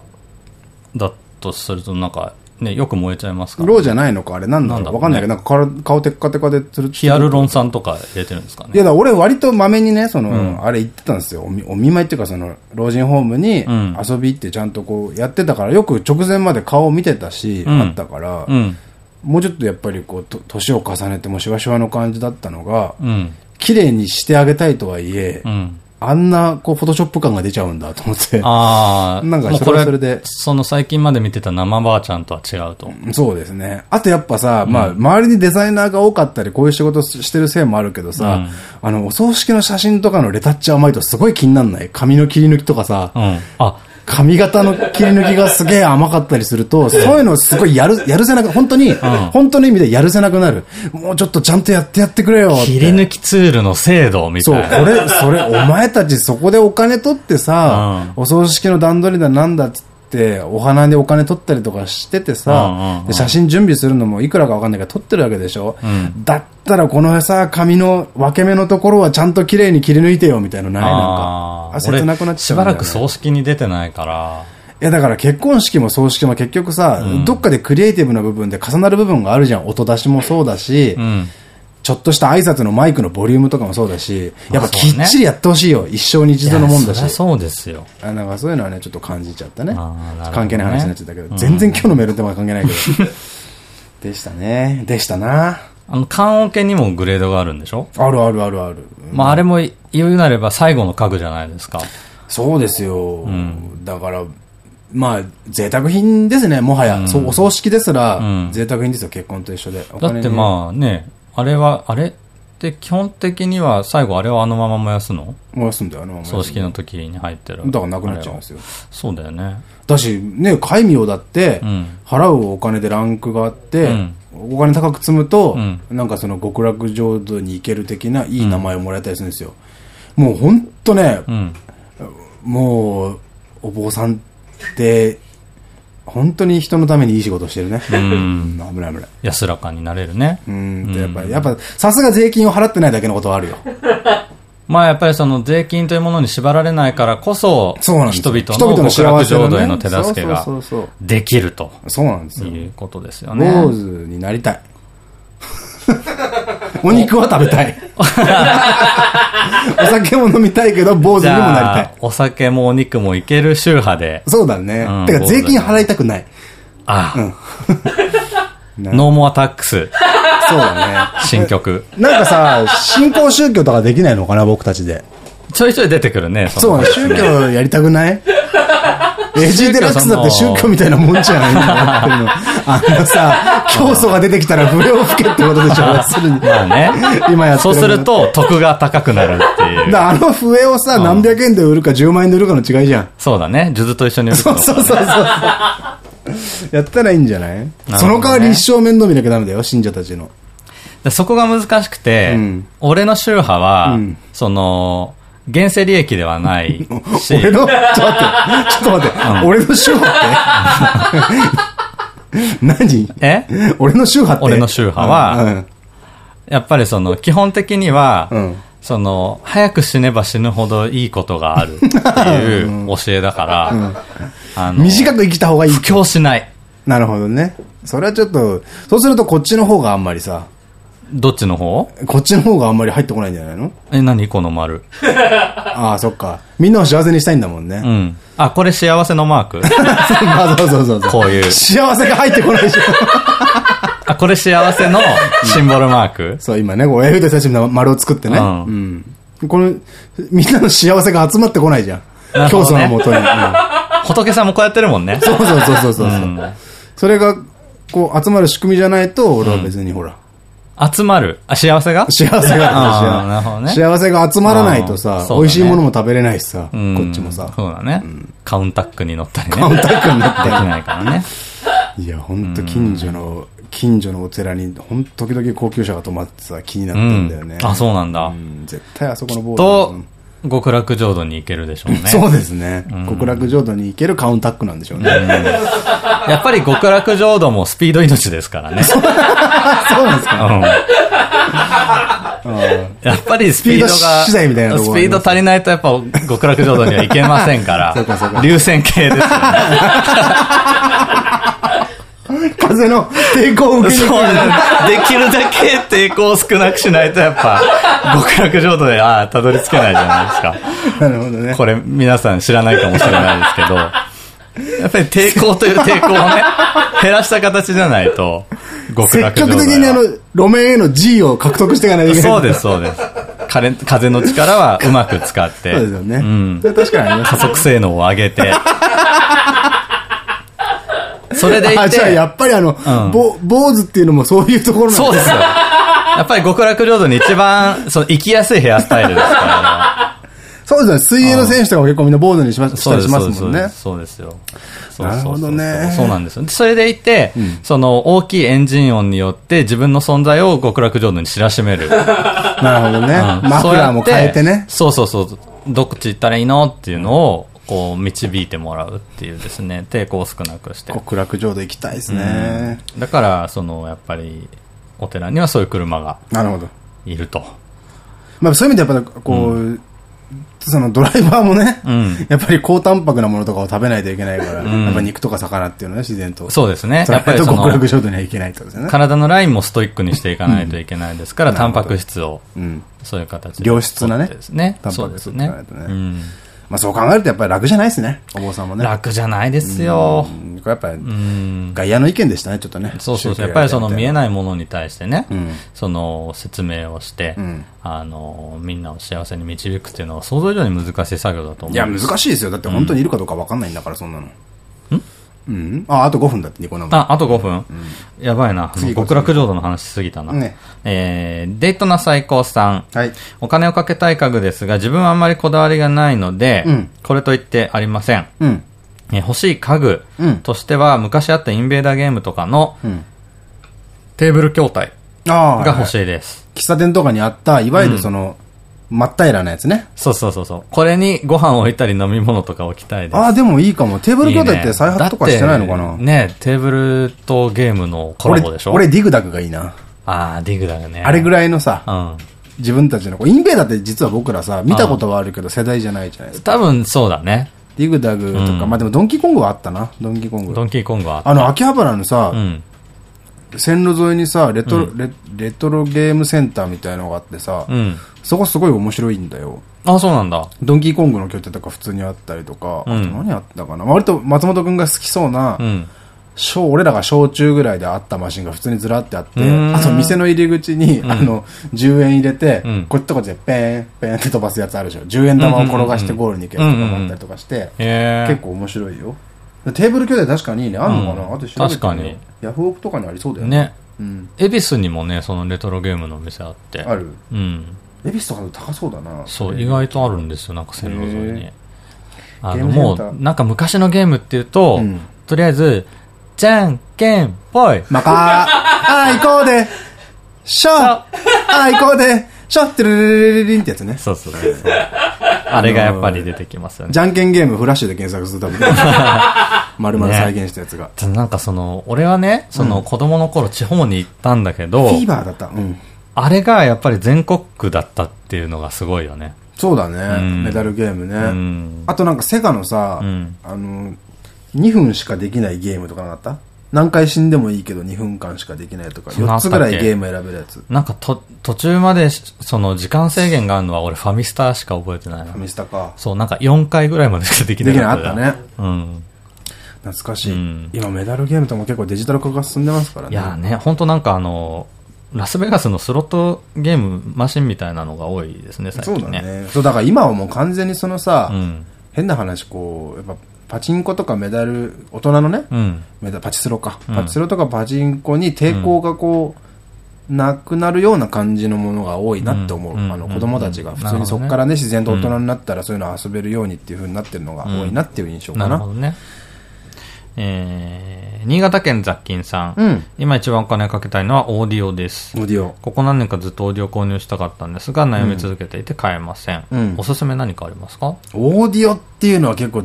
だとすると、なんか、ね、よく燃えちゃいますから。ローじゃないのかあれなんだなんだろうわかんないけど、なんか顔顔テッカテカでつるヒアルロン酸とか入れてるんですかね。いや、俺割とまめにね、その、あれ行ってたんですよ。お見舞いっていうか、その、老人ホームにん遊び行ってちゃんとこうやってたから、よく直前まで顔を見てたし、うんあったから、うん。もうちょっとやっぱりこう、と年を重ねてもしわしわの感じだったのが、うん。綺麗にしてあげたいとはいえ、うん。あんな、こう、フォトショップ感が出ちゃうんだと思って。ああ、なんかそれはそれでその最近まで見てた生ばあちゃんとは違うと。そうですね。あとやっぱさ、まあ、周りにデザイナーが多かったり、こういう仕事してるせいもあるけどさ、うんあの、お葬式の写真とかのレタッチ甘いとすごい気になんない髪の切り抜きとかさ、うん。あ、髪型の切り抜きがすげえ甘かったりすると、そういうのすごいやる、やるせなく、本当に、本当の意味でやるせなくなる。もうちょっとちゃんとやってやってくれよって。切り抜きツールの精度みそう、たいな。これ、それ、お前たちそこでお金取ってさ、お葬式の段取りだなんだっつって、お花でお金取ったりとかしててうんうんさ写真準備するのもいくらかわかんないけど撮ってるわけでしょ？ん。だったらこのさ、髪の分け目のところはちゃんと綺麗に切り抜いてよみたいなのないなんか。切なくなっちゃしうんだよね。ばらく葬式に出てないから、いやだから結婚式も葬式も結局さ、どっかでクリエイティブな部分で重なる部分があるじゃん。音出しもそうだし、うん。ちょっとした挨拶のマイクのボリュームとかもそうだし、やっぱきっちりやってほしいよ。一生に一度のもんだし。そうですよ。あなんかそういうのはね、ちょっと感じちゃったね。関係ない話になっちゃったけど、全然今日のメールテーマは関係ないけど。でしたね。でしたな。あの、缶桶にもグレードがあるんでしょ？あるあるあるある。まあ、あれも言うなれば最後の家具じゃないですか。そうですよ。んだから、まあ、贅沢品ですね、もはや。そうお葬式ですら、うん贅沢品ですよ、結婚と一緒で。だってまあね、あれは、あれって基本的には最後あれをあのまま燃やすの？あ、燃やすんだよ、あのまま葬式の時に入ってる。だからなくなっちゃうんですよ。そうだよね。だし、ね、戒名だって、うん払うお金でランクがあって、うんお金高く積むと、うんなんかその極楽浄土に行ける的ないい名前をもらえたりするんですよ。もうほんとね、うん。もう、お坊さんって、本当に人のためにいい仕事してるね。うん。危ない危ない。安らかになれるね。うん。でやっぱり、やっぱ、さすが税金を払ってないだけのことはあるよ。まあやっぱりその税金というものに縛られないからこそ、そうなんですよ人々のの極楽浄土への手助けができるとそうなんですよ。いうことですよ坊ね。主になりたい。お肉は食べたい。お酒も飲みたいけど、坊主じにもなりたい。、お酒もお肉もいける宗派で、そうだね。うんてか、税金払いたくない。あ、な ノーモアタックス、そうだ新曲。ね。なんかさ、新興宗教とかできないのかな、僕たちで。ちょいちょい出てくるね、そうのね、宗教やりたくない？エジーデラックスだって宗教みたいなもんじゃない今やってるの。あのさ、教祖が出てきたら笛を吹けってことでしょ、要するに。まあね。今やってそうすると、得が高くなるっていう。だあの笛をさ、何百円で売るか10万円で売るかの違いじゃん。そうだね。数珠と一緒に売るそうそうそうそう。やったらいいんじゃない、ねその代わり一生面倒見なきゃダメだよ、信者たちの。でそこが難しくて、うん俺の宗派は、うんその、現世利益ではない し、俺の、ちょっと待って、ちょっと待って、俺の宗派って？何？え？俺の宗派って？俺の宗派はうんやっぱりその、基本的には、うん。その、早く死ねば死ぬほどいいことがあるっていう 教えだから、あの、短く生きた方がいい。布教しない。なるほどね。それはちょっと、そうするとこっちの方があんまりさ、どっちの方？こっちの方があんまり入ってこないんじゃないの？え、何？この丸。ああ、そっか。みんなを幸せにしたいんだもんね。うん。あ、これ幸せのマーク？まあそうそうそうそう。こういう。幸せが入ってこないでしょ。あ、これ幸せのシンボルマーク？そう、今ね、こう、絵筆たちの丸を作ってね。ううん。この、みんなの幸せが集まってこないじゃん。教祖のもとに。うん仏さんもこうやってるもんね。そうそうそうそうそう。うんそれが、こう、集まる仕組みじゃないと、俺は別にほら、集まる？あ、幸せが？幸せが なるほどね幸せが集まらないとさ、美味しいものも食べれないしさ、こうんっちもさ。そうだね。カウンタックに乗ったりね。カウンタックになってできないからね。いや、ほんと近所の、近所のお寺に、ほんと時々高級車が止まってさ、気になったんだよね。あ、そうなんだう。ん絶対あそこのボーとド。、極楽浄土に行けるでしょうね。そうですね。極楽浄土に行けるカウンタックなんでしょうね。やっぱり極楽浄土もスピード命ですからね。そうなんですかうんやっぱりスピードが、スピード足りないとやっぱ極楽浄土には行けませんから流線形ですよね。風の抵抗を受けにくいそうなんできるだけ抵抗を少なくしないとやっぱ極楽浄土で、ああ、たどり着けないじゃないですか。なるほどね。これ皆さん知らないかもしれないですけど、やっぱり抵抗という抵抗をね、減らした形じゃないと、極積楽浄土極的にあのは。、路面への G を獲得していかないといけない。そうです、そうです。風風の力はうまく使って、そうですよね。うん確かにあります加速性能を上げて、それでいあ、じゃあて、やっぱりあの、んぼ坊主っていうのもそういうところなんそうですよ。やっぱり極楽浄土に一番、その、生きやすいヘアスタイルですから。そうですね。水泳の選手とかも結構みんな坊主にしましたりしますもんね。そうですよ。そうなるほどねそうなんですよ。それでいて、その大きいエンジン音によって自分の存在を極楽浄土に知らしめる。なるほどね。うんマフラーも変えてね。そうそうそう。どっち行ったらいいの？っていうのを、こう、導いてもらうっていうですね、抵抗を少なくして。極楽浄土行きたいですね。だから、その、やっぱり、お寺にはそういう車がなるほど。いると。まあそういう意味でやっぱりこう、そのドライバーもね、うんやっぱり高タンパクなものとかを食べないといけないから、やっぱ肉とか魚っていうのはね、自然と。そうですね。やっぱり極楽浄土にはいけないとですよね。体のラインもストイックにしていかないといけないですから、うんタンパク質を、うん。そういう形で。良質なねそうですねまあそう考えるとやっぱり楽じゃないですね。お坊さんもね。楽じゃないですよ。うんこれやっぱりうん。外野の意見でしたね、ちょっとね。そうそう。やっぱりその見えい。ないものに対してね、うんその説明をして、うんあの、みんなを幸せに導くっていうのは想像以上に難しい作業だと思う。いや、難しいですよ。だって本当にいるかどうか分かんないんだから、そんなの。うんあ、あと5分だって、ニコ生。あ、あと5分、やばいな。極楽浄土の話しすぎたな。ねえー、デートな最高さん。はい。お金をかけたい家具ですが、自分はあんまりこだわりがないので、うんこれといってありません。うん。えー欲しい家具うんとしては、昔あったインベーダーゲームとかのうん。テーブル筐体。が欲しいです。喫茶店とかにあった、いわゆるその、真っ平らなやつね。そうそうそうそう。これにご飯を置いたり飲み物とか置きたいです。ああ、でもいいかも。テーブル兄弟って再発とかしてないのかな？だってね、テーブルとゲームのコラ俺ボでしょ？俺ディグダグがいいな。ああ、ディグだよね。あれぐらいのさ、うん。自分たちの、インベーダーって実は僕らさ、見たことはあるけど世代じゃないじゃないですか。多分そうだね。ディグダグとか、うんまあでもドンキーコングはあったな。ドンキーコング。ドンキーコングは。あの、秋葉原のさう、ん。線路沿いにさ、レトロ、レレトロゲームセンターみたいなのがあってさ、うん。そこすごい面白いんだよ。あ、そうなんだ。ドンキーコングの拠点とか普通にあったりとか、うんあと何あったかな割と松本くんが好きそうな、うん。小俺らが小中ぐらいであったマシンが普通にずらってあって、あと店の入り口に、あの、10円入れて、うんこっちとこっちでペーン、ペーンって飛ばすやつあるでしょ。10円玉を転がしてゴールに行くやつとかもあったりとかして。結構面白いよ。テーブル兄弟確かにいいね、あんのかな、うんあと確かに。ヤフオクとかにありそうだよね。ね。うん。恵比寿にもね、そのレトロゲームのお店あって。ある？うん。恵比寿とか高そうだな。そう、意外とあるんですよ、なんか線路沿いにへ。あの、もう、なんか昔のゲームっていうと、うんとりあえず、じゃんけんぽい。まかー。あー、行こうで。しょあー、行こうで。しょってるるるるるんってやつね。そうそうそう。あれがやっぱり出てきますよね。じゃんけんゲームフラッシュで検索すると多分、丸々再現したやつが。なんかその、俺はね、その子供の頃地方に行ったんだけど、フィーバーだった。うん。あれがやっぱり全国区だったっていうのがすごいよね。そうだね。んメダルゲームうね。ん。あとなんかセガのさ、うんあの、2分しかできないゲームとかなかった？何回死んでもいいけど2分間しかできないとか、4つぐらいゲーム選べるやつ。なんかと、途中まで、その、時間制限があるのは俺ファミスタしか覚えてないファミスタか。そう、なんか4回ぐらいまでしかできない。できないあったね。うん。懐かしい、うん、今メダルゲームとも結構デジタル化が進んでますからね。いやね、本当なんかあの、ラスベガスのスロットゲームマシンみたいなのが多いですね、最近ね。そうだね。そう、だから今はもう完全にそのさ、うん、変な話、こう、やっぱパチンコとかメダル、大人のね、うん、メダパチスロか、うん、パチスロとかパチンコに抵抗がこう、なくなるような感じのものが多いなって思う。あの子供たちが普通にそこからね、自然と大人になったらそういうの遊べるようにっていうふうになってるのが多いなっていう印象かな。なね。えー、新潟県雑金さん、うん、今一番お金かけたいのはオーディオです。オーディオ。ここ何年かずっとオーディオ購入したかったんですが、悩み続けていて買えません。うん、おすすめ何かありますか？オーディオっていうのは結構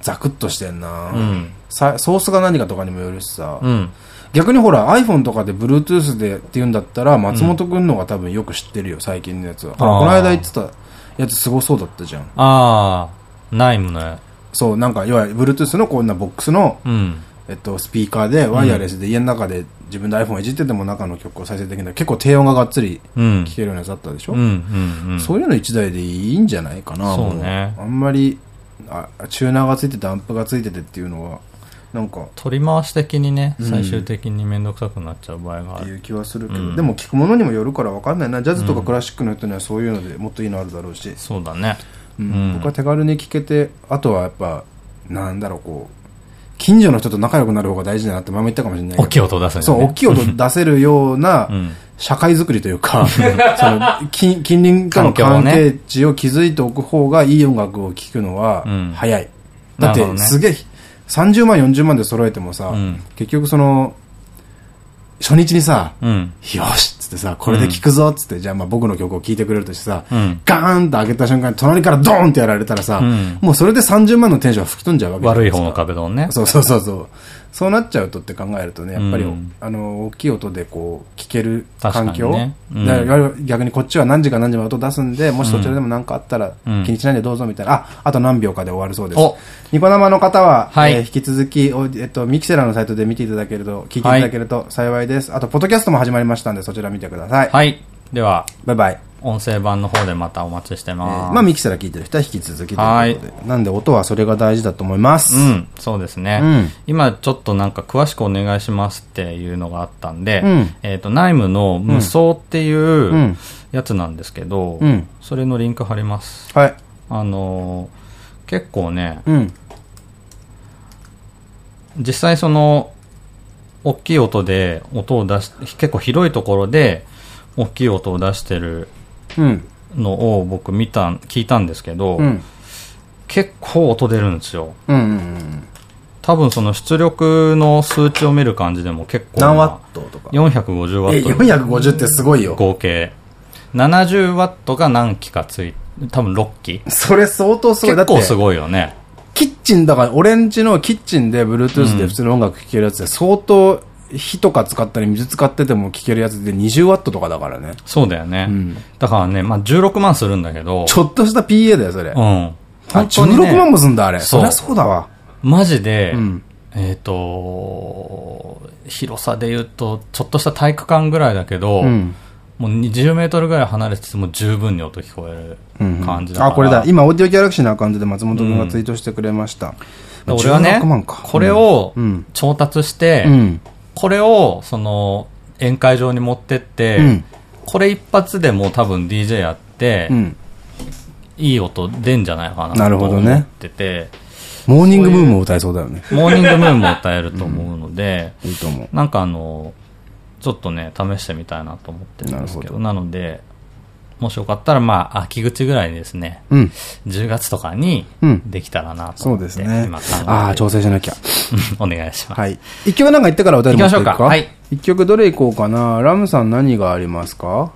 ザクッとしてんな、うん、ソースが何かとかにもよるしさ、うん、逆にほら iPhone とかで Bluetooth でって言うんだったら松本君のが多分よく知ってるよ最近のやつは、この間言ってたやつすごそうだったじゃん。ああナイムね。そうなんか要は Bluetooth のこんなボックスの、うん、えっと、スピーカーでワイヤレスで家の中で自分で iPhone いじってても中の曲を再生できない結構低音ががっつり聴けるようなやつだったでしょ、そういうの1台でいいんじゃないかなそうね。あんまりあチューナーがついててアンプがついててっていうのはなんか取り回し的にね、最終的に面倒くさくなっちゃう場合がある。っていう気はするけど、うん、でも聞くものにもよるから分かんないな。ジャズとかクラシックの人にはそういうのでもっといいのあるだろうし、そうだね、うん、僕は手軽に聞けてあとはやっぱなんだろうこう近所の人と仲良くなる方が大事だなって前も言ったかもしれない大きい音を出せる、ね、そう大きい音出せるような社会づくりというか、その近近隣との関係値を築いておく方がいい音楽を聴くのは早い、だってすげえ30万40万で揃えてもさ、結局その初日にさ、よしってさ、これで聴くぞっつって、うん、じゃあまあ僕の曲を聴いてくれるとしてさ、うん、ガーンと開けた瞬間に隣からドーンってやられたらさ、うん、もうそれで30万のテンション吹き飛んじゃうわけ悪い方の壁ドンね。そうそうそうそう。そうなっちゃうとって考えるとね、やっぱり、うん、あの、大きい音でこう、聞ける環境、ねうん、逆にこっちは何時か何時まで音出すんで、もしそちらでも何かあったら、気にしないでどうぞみたいな、あ、あと何秒かで終わるそうです。ニコ生の方は、はい、えー、引き続き、えっと、ミキセラのサイトで見ていただけると、聞いていただけると幸いです。はい、あと、ポッドキャストも始まりましたんで、そちら見てください。はい。では、バイバイ。音声版の方でまたお待ちしてます。えー、まあ、ミキサー聞いてる人は引き続きということで。はい、なんで、音はそれが大事だと思います？うん、そうですね。うん、今、ちょっとなんか詳しくお願いしますっていうのがあったんで、うん、えっ、と、ナイムの無双っていうやつなんですけど、うん、それのリンク貼ります。はい。あのー、結構ね、実際その、大きい音で音を出し、結構広いところで大きい音を出してるのを僕見た、聞いたんですけど、うん、結構音出るんですよ。うんうんうん多分その出力の数値を見る感じでも結構何ワットとか？450ワット。450ってすごいよ。合計。70ワットが何機かつい多分6機。それ相当すごい。結構すごいよね。キッチンだから俺んちのキッチンで Bluetooth で普通の音楽聴けるやつで相当火とか使ったり水使ってても聞けるやつで20ワットとかだからね。そうだよね。うん、だからね、まあ16万するんだけど。ちょっとした PA だよ、それ。うん。ね、16万もすんだ、あれ。そりゃそうだわ。マジで、うん、えっ、と、広さで言うと、ちょっとした体育館ぐらいだけど、うん、もう20メートルぐらい離れてても十分に音聞こえる感じだから、うんうん、あ、これだ。今、オーディオギャラクシーのアカウントで松本君がツイートしてくれました。うん、俺はね、これを調達して、うんこれを、その、宴会場に持ってって、うん、これ一発でもう多分 DJ やって、うん、いい音出んじゃないかなと思ってて、モーニングムーンも歌えそうだよね。モーニングムーンも歌えると思うので、うん、いいと思う。なんかあの、ちょっとね、試してみたいなと思ってるんですけど、なので、もしよかったら、まあ、秋口ぐらいにですね、うん、10月とかにできたらなと思って、うん、そうですね。今ああ、調整しなきゃ。お願いします。はい。一曲なんか言ってからお便りもっていくか？はい。一曲どれ行こうかな？ラムさん何がありますか？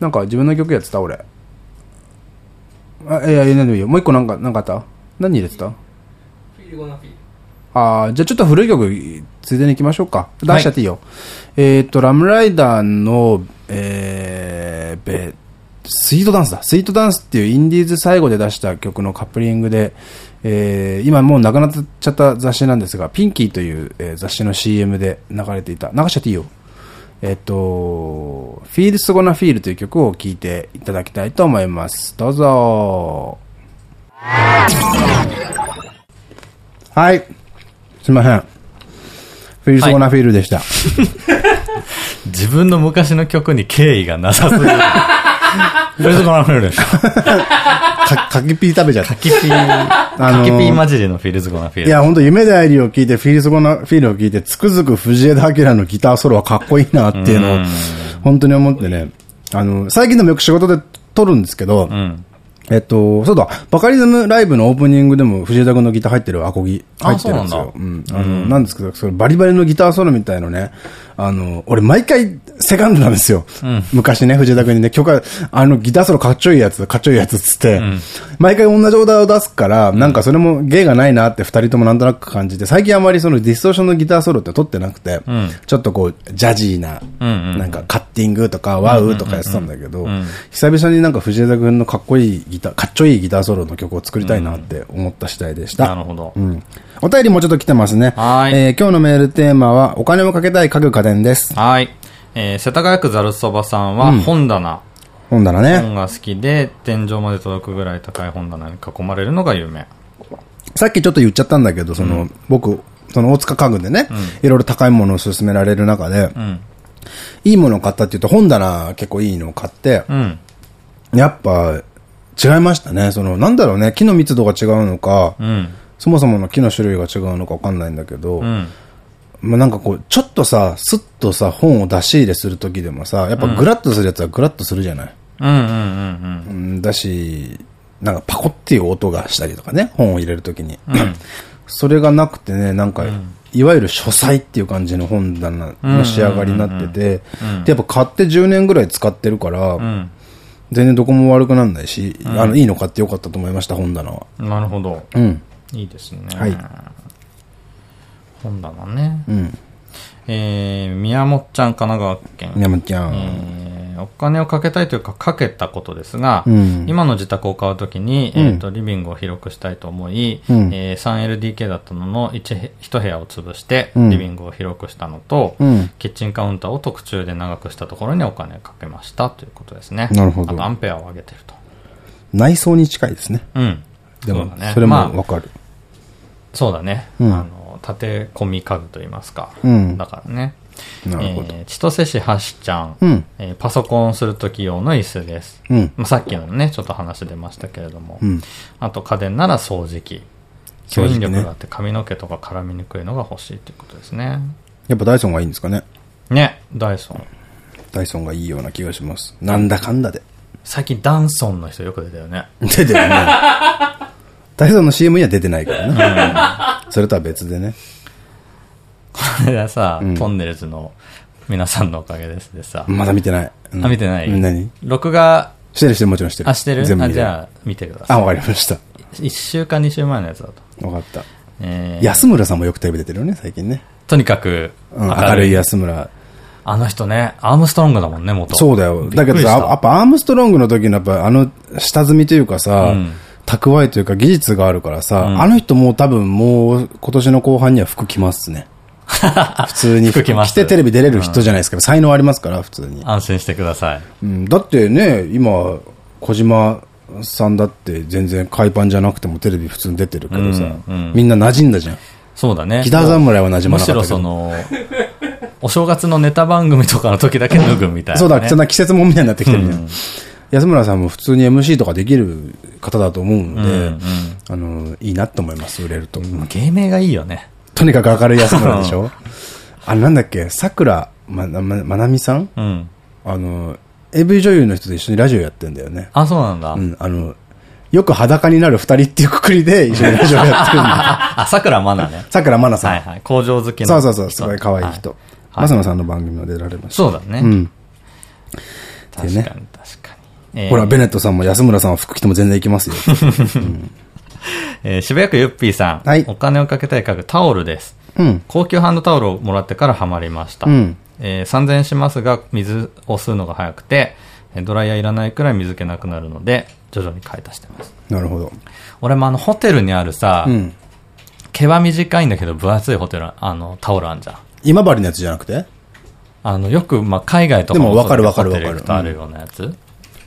なんか自分の曲やってた俺。あ、いやいや、何でもいいよ。もう一個なんか、なんかあった？何入れてた？ああ、じゃあちょっと古い曲、ついでに行きましょうか。出しちゃっていいよ。はい、えっと、ラムライダーの、えー、べ、スイートダンスだ。スイートダンスっていうインディーズ最後で出した曲のカップリングで、えー、今もうなくなっちゃった雑誌なんですが、ピンキーという、えー、雑誌の CM で流れていた。流しちゃっていいよ。えっ、と、Feels Gonna Feel という曲を聴いていただきたいと思います。どうぞ。はい。すいません。フィルソゴナフィールでした。自分の昔の曲に敬意がなさすぎる。フィルソゴナフィールでした。かきピー食べちゃった。かきピー、あのー、かきピー混じりのフィルズゴナフィール。いや、本当夢で愛理を聞いて、フィルズゴナフィールを聞いて、つくづく藤枝明のギターソロはかっこいいなっていうのを、本当に思ってね。あの、最近でもよく仕事で撮るんですけど、うんえっと、そうだ、バカリズムライブのオープニングでも藤枝君のギター入ってるアコギ入ってるんですよ。うん。あの、なんですけど、それバリバリのギターソロみたいのね、あの、俺毎回セカンドなんですよ。うん、昔ね、藤枝君にね、曲は、あの、ギターソロかっちょいいやつ、かっちょいいやつっつって、うん、毎回同じオーダーを出すから、なんかそれも芸がないなって二人ともなんとなく感じて、最近あまりそのディストーションのギターソロって撮ってなくて、うん、ちょっとこう、ジャジーな、なんかカッティングとかワウとかやってたんだけど、久々になんか藤枝君のかっこいいギター、かっちょいいギターソロの曲を作りたいなって思った次第でした。なるほど。うん。お便りもちょっと来てますね。はい。えー、今日のメールテーマは、お金をかけたい家具家電です。はい。えー、世田谷区ざるそばさんは、本棚。本棚ね。本が好きで、天井まで届くぐらい高い本棚に囲まれるのが有名。さっきちょっと言っちゃったんだけど、その、うん、僕、その大塚家具でね、うん、いろいろ高いものを勧められる中で、うん、いいものを買ったって言うと本棚結構いいのを買って、やっぱ違いましたね。その、なんだろうね、木の密度が違うのか、そもそもの木の種類が違うのかわかんないんだけど、まあなんかこう、ちょっとさ、スッとさ、本を出し入れするときでもさ、やっぱグラッとするやつはグラッとするじゃない？うんうんうんうん。だし、なんかパコっていう音がしたりとかね、本を入れるときに。うん、それがなくてね、なんか、いわゆる書斎っていう感じの本棚の仕上がりになってて、で、やっぱ買って10年ぐらい使ってるから、うん、全然どこも悪くなんないし、うん、あの、いいの買ってよかったと思いました、本棚は。なるほど。うん。いいですね。はい。本棚ね。うん。えー、宮本ちゃん、神奈川県。宮本ちゃん。えー、お金をかけたいというか、かけたことですが、うん、今の自宅を買うときに、えっ、ー、と、リビングを広くしたいと思い、うん、えー、3LDK だったのの 1, 1部屋を潰して、リビングを広くしたのと、うん、キッチンカウンターを特注で長くしたところにお金をかけましたということですね。なるほど。あと、アンペアを上げてると。内装に近いですね。うん。でも、そ,、ね、それもわかる、まあ、そうだね。うん、あの立て込み家具といいますか。うん、だからね。なるほど。えー、千歳市はしちゃん、うん、えー、パソコンするとき用の椅子です。うん、まあ、さっきのね、ちょっと話出ましたけれども。うん、あと家電なら掃除機。吸引力があって髪の毛とか絡みにくいのが欲しいということですね。やっぱダイソンがいいんですかね。ね、ダイソン。ダイソンがいいような気がします。なんだかんだで。最近ダンソンの人よく出たよね。出てるね。ダイソンの CM には出てないからね。それとは別でね。この間さ、トンネルズの皆さんのおかげですでさ。まだ見てない。あ、見てない？何？録画。してるしてるもちろんしてる。あ、してる？全部あ、じゃあ見てください。あ、わかりました。1週間2週前のやつだと。わかった。えー、安村さんもよくテレビ出てるよね、最近ね。とにかく、明るい安村。あの人ね、アームストロングだもんね、元。そうだよ。だけどさ、やっぱアームストロングの時のやっぱあの下積みというかさ、うん蓄えというか技術があるからさ、うん、あの人もう多分もう今年の後半には服着ますね。普通に服着てテレビ出れる人じゃないですか。うん、才能ありますから、普通に。安心してください。うん、だってね、今、小島さんだって全然海パンじゃなくてもテレビ普通に出てるけどさ、うんうん、みんな馴染んだじゃん。そうだね。ギター侍は馴染まなかったむしろその、お正月のネタ番組とかの時だけ脱ぐみたいな、ね、そうだ、そんな季節もんみたいになってきてるじゃん。うん安村さんも普通に MC とかできる方だと思うので、うんうん、あの、いいなと思います、売れると。芸名がいいよね。とにかく明るい安村でしょ？あ、なんだっけ、桜ま、ま、まなみさん？うん。あの、AV 女優の人と一緒にラジオやってんだよね。あ、そうなんだ。うん、あの、よく裸になる二人っていうくくりで一緒にラジオやってるんだ。あ、桜まなね。桜まなさん。はいはい。工場好きの。そうそうそう、すごい可愛い人。まさのさんの番組も出られました。そうだね。うん。確かに確かに。ほら、ベネットさんも安村さんは服着ても全然いきますよ。えー、渋谷区ゆっぴーさん。はい。お金をかけたい家具、タオルです。うん。高級ハンドタオルをもらってからハマりました。うん。えー、3000円しますが、水を吸うのが早くて、ドライヤーいらないくらい水気なくなるので、徐々に買い足してます。なるほど。俺もあの、ホテルにあるさ、うん。毛は短いんだけど分厚いホテル、あの、タオルあんじゃん。今治のやつじゃなくて？あの、よく、まあ、海外とかでも分かるそうだけど分かるホテル行くとあるようなやつ。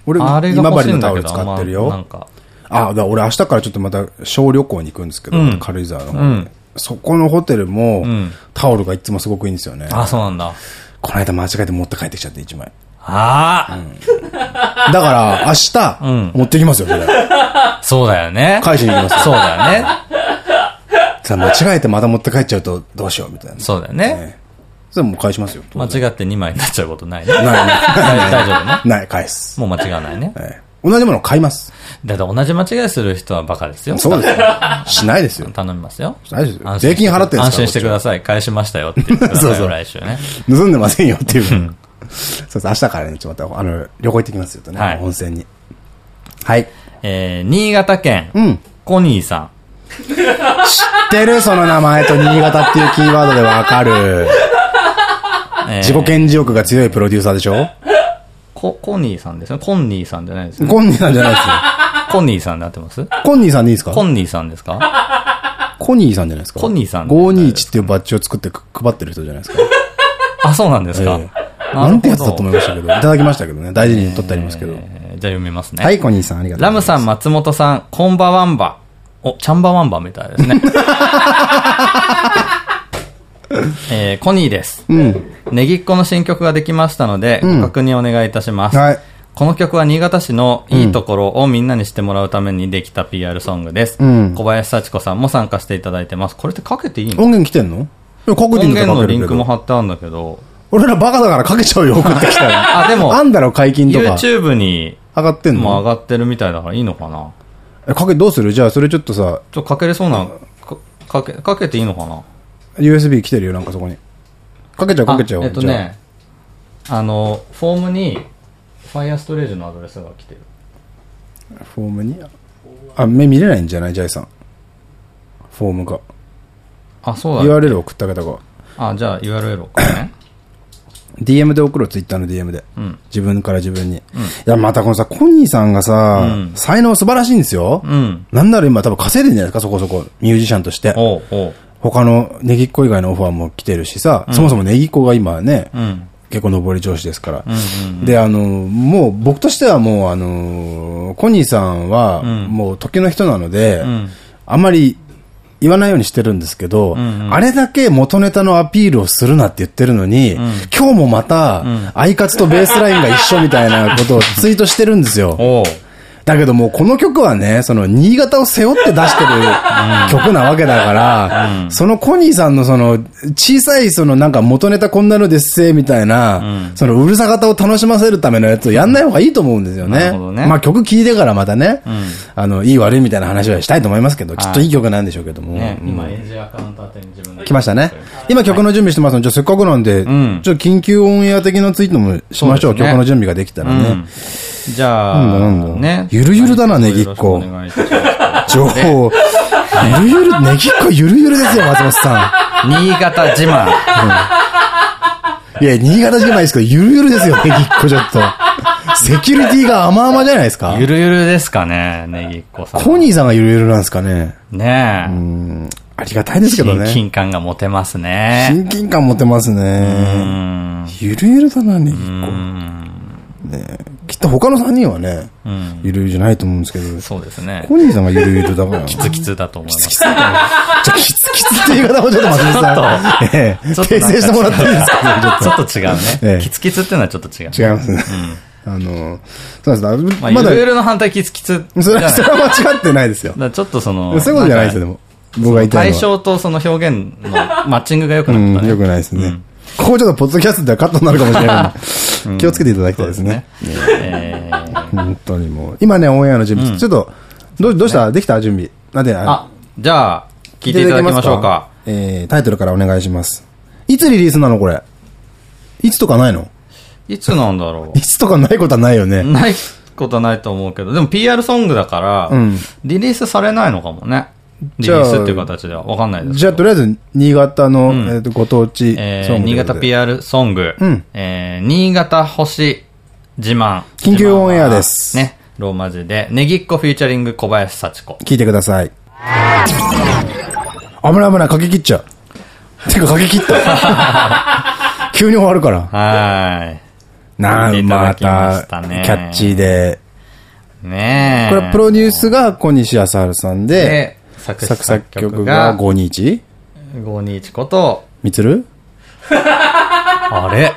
俺、あれが今治のタオル使ってるよ。なんか、あ、だから俺明日からちょっとまた小旅行に行くんですけど、うん軽井沢の方に、うんそこのホテルも、んタオルがいつもすごくいいんですよね。あ、そうなんだ。この間間違えて持って帰ってきちゃって、1枚。ああ、だから、明日、うん持ってきますよ、これ。そうだよね。返しに行きますよ。そうだよね。さあ間違えてまた持って帰っちゃうとどうしようみたいな。そうだよね。ねそれもう返しますよ。間違って2枚になっちゃうことないね。ないない大大丈夫ね。ない、返す。もう間違わないね。ええ同じものを買います。だって同じ間違いする人はバカですよ。そうですよ。しないですよ。頼みますよ。大丈夫ですよ税金払ってるんです安心してください。返しましたよって言って来週ね。盗んでませんよっていう。そうです。明日からね、ちょっとまた、あの、旅行行ってきますよとね、はい温泉に。はい。えー、新潟県、うん。コニーさん。知ってる？その名前と新潟っていうキーワードでわかる。えー自己顕示欲が強いプロデューサーでしょ？コ、コニーさんですね。コンニーさんじゃないですね。コンニーさんじゃないですよ。コニーさんで合ってます？コンニーさんでいいですか？コンニーさんですか？コニーさんじゃないですか？コニーさん521っていうバッジを作ってく配ってる人じゃないですか？あ、そうなんですか？ええなんてやつだと思いましたけど。いただきましたけどね。大事に取ってありますけど。えーじゃあ読みますね。はい、コニーさんありがとうございます。ラムさん、松本さん、こんばわんば。お、チャンバワンバみたいですね。えー、コニーです。うん。ネギっ子の新曲ができましたので、確認お願いいたします。はい。この曲は新潟市のいいところをみんなに知ってもらうためにできた PR ソングです。うん小林幸子さんも参加していただいてます。これってかけていいの？音源来てんの？音源のリン。クも貼ってあるんだけど、俺らバカだからかけちゃうよ、送ってきたら。あ、でも、あんだろ、解禁とか。YouTube に上がってんの？もう上がってるみたいだからいいのかな？えかけ、どうする？じゃあ、それちょっとさ、ちょっとかけれそうな、かかけ、かけていいのかな？USB 来てるよ、なんかそこに。かけちゃう、かけちゃう。あえっとね、あの、フォームに、ファイアストレージのアドレスが来てる。フォームに？あ、目見れないんじゃない？ジャイさん。フォームが。あ、そうだ。URL 送ってあげたか。あ、じゃあ URL 送るね。DM で送ろう、Twitter の DM で。うん。自分から自分に。いや、またこのさ、コニーさんがさ、うん才能素晴らしいんですよ。うん。なんなら今多分稼いでんじゃないですか、そこそこ。ミュージシャンとして。おうおう。他のネギっ子以外のオファーも来てるしさ、そもそもネギっ子が今ね、うん。結構上り調子ですから。うんうん。で、あの、もう僕としてはもうあの、コニーさんは、んもう時の人なので、んあんまり言わないようにしてるんですけど、んうん。あれだけ元ネタのアピールをするなって言ってるのに、今日もまた、アイカツとベースラインが一緒みたいなことをツイートしてるんですよ。だけどもうこの曲はね、その新潟を背負って出してる曲なわけだから、そのコニーさんのその小さいそのなんか元ネタこんなのですせみたいな、そのうるさ型を楽しませるためのやつをやんない方がいいと思うんですよね。なるほどねまあ曲聴いてからまたね、あの、いい悪いみたいな話はしたいと思いますけど、きっといい曲なんでしょうけども。今、エイジアカウンター店に自分で。来ましたね。今曲の準備してますので、じゃあせっかくなんで、んちょっと緊急オンエア的なツイートもしましょう。曲の準備ができたらね。うん。じゃなんだなんだあ、ね。ゆるゆるだなネギっ子情報、ゆるゆる、ネギっ子ゆるゆるですよ、松本さ新潟自慢。ん。いや、新潟じゃないですけど、ゆるゆるですよ、ネギっ子ちょっと。セキュリティが甘々じゃないですか？ゆるゆるですかね、ネギっ子さん。コニーさんがゆるゆるなんですかね？ねえ。うん。ありがたいですけど親ね。近感が持てますね。親近感持てますうね。ん。ゆるゆるだな、ネギっう子。ん。きっと他の3人はね、うん。ゆるゆるじゃないと思うんですけど、そうですね。コニーさんがゆるゆるだから。キツキツだと思います。ちょ、キツキツって言い方もちょっと松本さん。ええ。ちょっとなんか訂正してもらっていいですか？ちょっと違うえね。えキツキツってのはちょっと違う。違いますね。あの、そうですまあ、ゆるゆるの反対キツキツじそれは、間違ってないですよちょっとその、そういうことじゃないですよ、でも。僕が言いたいは。象とその表現のマッチングが良くうん、なったね。よくないですね。ここちょっとポッドキャストではカットになるかもしれない 気をつけていただきたいですね。えー本当にもう。今ね、オンエアの準備、ちょっと、どうどうした？できた準備。なんで、あ、じゃあ、聞いていただきましょうか。えー、タイトルからお願いします。いつリリースなのこれ？いつとかないの？いつなんだろ いつとかないことはないよう。ね。ないことはないと思うけど、でも PR ソングだから、うんリリースされないのかもね。リリじゃあースっていう形ではわかんないです。じゃあ、とりあえず、新潟の、んえっと、ご当地えーソング。新潟 PR ソング、うんえー新潟星自慢。緊急オンエアです。ね。ローマ字で、ネギっ子フィーチャリング小林幸子。聞いてください。危ない危ない、かけ切っちゃう。てか、かけ切った。急に終わるから。はなあ、聞いていたまた、キャッチーで。い。ねえ。これ、プロデュースが小西康晴さんで、で、作詞作曲が曲が、521 521こと、みつる？あれ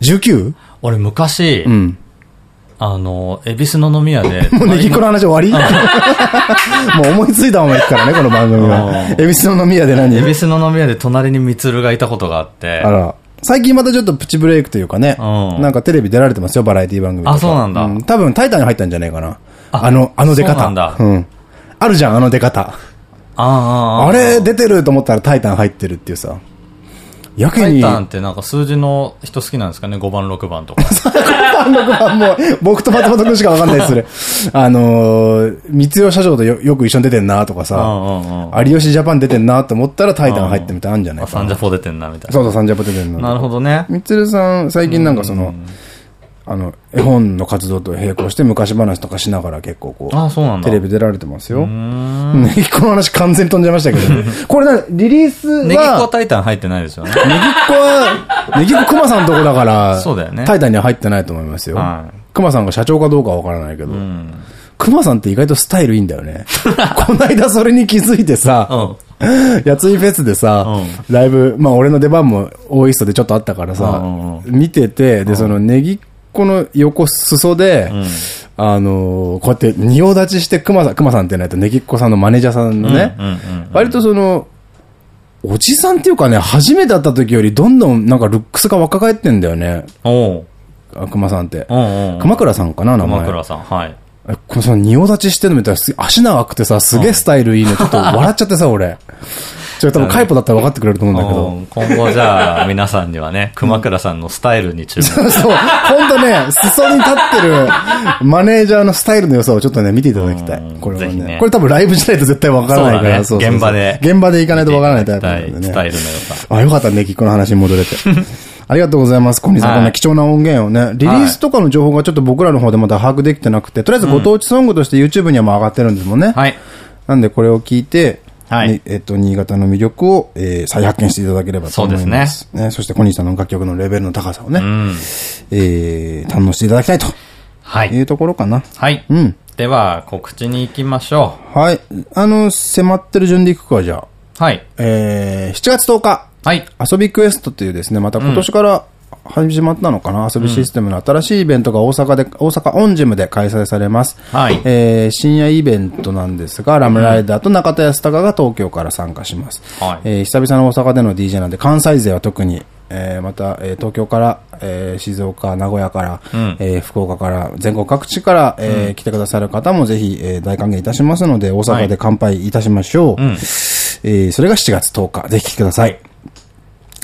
?19? 俺昔、うん。あの、恵比寿の飲み屋で、もうネギっ子の話終わり？もう思いついたまま行くからね、この番組は。うん恵比寿の飲み屋で何？恵比寿の飲み屋で隣にみつるがいたことがあって、あら。最近またちょっとプチブレイクというかね。うんなんかテレビ出られてますよ、バラエティ番組とか。あそうなんだ多分タイタンに入ったんじゃないかな。あの、あの出方。そうなんだうん。あるじゃん、あの出方。ああああれ、出てると思ったらタイタン入ってるっていうさ。やけに。タイタンってなんか数字の人好きなんですかね ?5 番、6番とか。3、6番もう、僕と松本くんしかわかんないそれ。あのー、三代社長とよよく一緒に出てんなとかさ、うんうんうん。有吉ジャパン出てんなと思ったらタイタン入ってみたいあるんじゃないあ、かな。サンジャポ出てんな、みたいな。そうそう、サンジャポ出てんの。なるほどね。みつるさん、最近なんかその、あの、絵本の活動と並行して昔話とかしながら結構こう、あ、そうなんだ。テレビ出られてますよ。うーん。ね、この話完全に飛んじゃいましたけど、これな、リリースは、ネギっ子はタイタン入ってないですよね。ネギっ子は、ネギっ子熊さんのとこだから、そうだよねタイタンには入ってないと思いますよ。は熊さんが社長かどうかはわからないけど、うん。熊さんって意外とスタイルいいんだよね。こないだそれに気づいてさ、うん。やついフェスでさ、ライブ、まあ俺の出番もオーイーストでちょっとあったからさうんうん、見てて、で、そのネギっ子の横裾で、あのーこうやって仁王立ちして熊さん、熊さんってないとネギっ子さんのマネージャーさんのねうんうんうん、割とその、おじさんっていうかね、初めて会った時よりどんどんなんかルックスが若返ってんだよね。お熊さんって。うんうん。熊倉さんかな、名前。熊倉さん、はい。えこのその仁王立ちしてるの見たらす足長くてさ、すげえスタイルいいの、ちょっと笑っちゃってさ、俺。ちょっと多分カイポだったら分かってくれると思うんだけど。うん今後じゃあ、皆さんにはね、熊倉さんのスタイルに注目。そう、ほんとね、裾に立ってるマネージャーのスタイルの良さをちょっとね、見ていただきたいうん。これはね。これ多分ライブしないと絶対分からないから、そう現場で現場で行かないと分からないタイプなんでね。スタイルの良さ。あ、よかったね、キックの話に戻れて。ありがとうございます。小西さん、はいこんな貴重な音源をね、リリースとかの情報がちょっと僕らの方でまだ把握できてなくて、とりあえずご当地ソングとして YouTube にはもう上がってるんですもんね。はい。なんでこれを聞いて、はいねえっと、新潟の魅力を、えー再発見していただければと思います。そうね。そして小西さんの楽曲のレベルの高さをね、うん。えー堪能していただきたいとはいい。うところかな。はい。うん。では、告知に行きましょはい。あの、迫ってる順でいくか、じゃあ。う。はい。えー、7月10日、はい。遊びクエストというですね、また今年から始まったのかな、遊びシステムの新しいイベントが大阪で、大阪オンジムで開催されます。はいえー深夜イベントなんですが、ラムライダーと中田康隆が東京から参加します。はいえー久々の大阪での DJ なんで、関西勢は特に、えーまた、えー東京から、えー静岡、名古屋から、うんえー福岡から、全国各地から、えー来てくださる方もぜひ、えー大歓迎いたしますので、大阪で乾杯いたしましょう。うん。えーそれが7月10日。ぜひ来てください。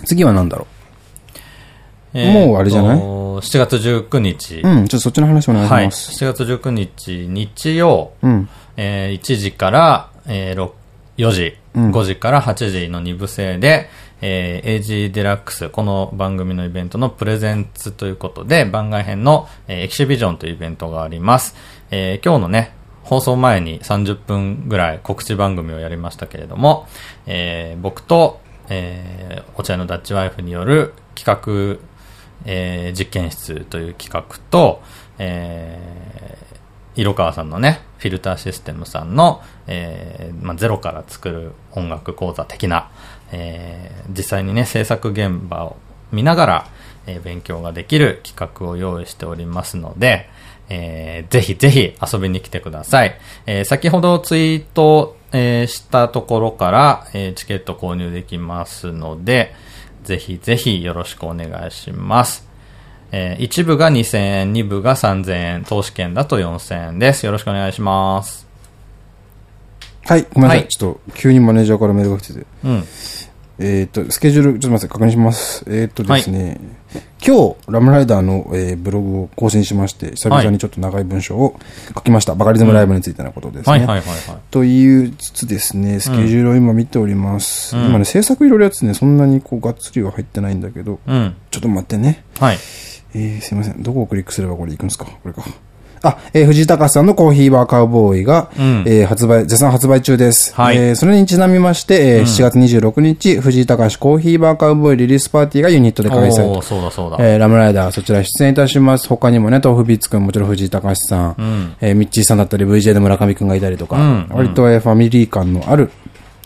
次は何だろもうあれじゃない？えーと ?7 月19日。う。うん、ちょっとそっちの話お願いしはい。ます。7月19日、日曜、うん。えー1時から、えー、6 4時、うん5時から8時の2部制で、えー、AG デラックス、この番組のイベントのプレゼンツということで、番外編の、えーエキシビジョンというイベントがあります。えー今日のね、放送前に30分ぐらい告知番組をやりましたけれども、えー僕と、えー、お茶のダッチワイフによる企画、えー実験室という企画と、えー色川さんのね、フィルターシステムさんの、えーまあ、ゼロから作る音楽講座的な、えー実際にね、制作現場を見ながら、えー勉強ができる企画を用意しておりますので、えーぜひぜひ遊びに来てください。えー先ほどツイート、えーしたところから、えーチケット購入できますので、ぜひぜひよろしくお願いします。えー一部が2000円、二部が3000円、投資券だと4000円です。よろしくお願いします。はい、ごめんなさい。はいちょっと、急にマネージャーからメールが来てて。うん。えっ、と、スケジュール、ちょっと待って、確認します。えっ、とですね、今日、ラムライダーの、えーブログを更新しまして、久々にちょっと長い文章を書きました。バカリズムライブについてのことですね。はいはいはいはい。と言いつつですね、スケジュールを今見ております。うん今ね、制作いろいろやつね、そんなにこう、がっつりは入ってないんだけど、うん。ちょっと待ってね。はい。ええー、すいません。どこをクリックすればこれ行くんですか？これか。あ、えー、藤井隆さんのコーヒーバーカウボーイが、うん、えー、発売、絶賛発売中です。はい。えー、それにちなみまして、えー、7月26日、藤井隆コーヒーバーカウボーイリリースパーティーがユニットで開催。おそうだそうだ。えー、ラムライダー、そちら出演いたします。他にもね、豆腐ビーツくん、もちろん藤井隆さん、うん、えー、ミッチーさんだったり、VJ で村上くんがいたりとか、うん、割と、えー、ファミリー感のある、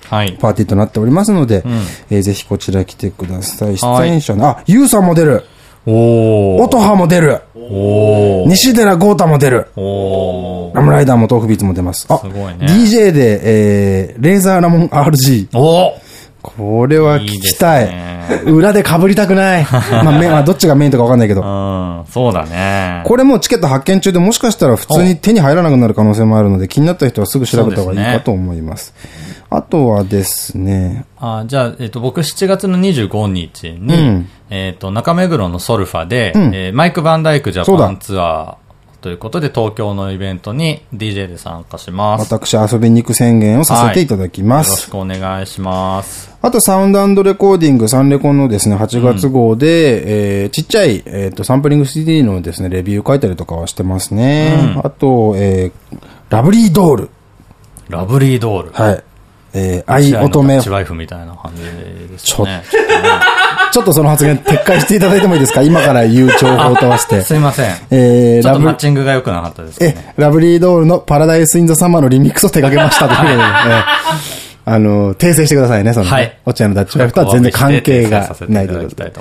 はい。パーティーとなっておりますので、うん、えー、ぜひこちら来てください。出演者の、あ、ゆうさんも出るお音羽も出るお西寺豪太も出るおラムライダーも豆腐ビーツも出ます。あ、すごいね。DJ で、えー、レーザーラモン RG。おこれは聞きたい。いいね、裏で被りたくない。まあ、まあ、どっちがメインとかわかんないけど。うん、そうだね。これもチケット発見中でもしかしたら普通に手に入らなくなる可能性もあるので、気になった人はすぐ調べた方がいいかと思います。あとはですね。あじゃあ、えっ、ー、と、僕7月の25日に、うん、えっと、中目黒のソルファで、うん、えー、マイク・バンダイクジャパンツアー、ということで、東京のイベントに DJ で参加します。私、遊びに行く宣言をさせていただきます。はい、よろしくお願いします。あと、サウンドレコーディング、サンレコンのですね、8月号で、うん、えー、ちっちゃい、えっ、ー、と、サンプリング CD のですね、レビュー書いたりとかはしてますね。うん、あと、えー、ラブリードール。ラブリードールはい。えー、愛乙女。チワイフみたいな感じですね。ちょっと、ちょっとその発言撤回していただいてもいいですか？今から言う情報と合わせて。すいません。えー、ラブ。マッチングが良くなかったですね。え、ラブリードールのパラダイス・イン・ザ・サマーのリミックスを手掛けましたということで、ね、あの、訂正してくださいね、その、はい。落合のダッチワイフとは全然関係がないということで。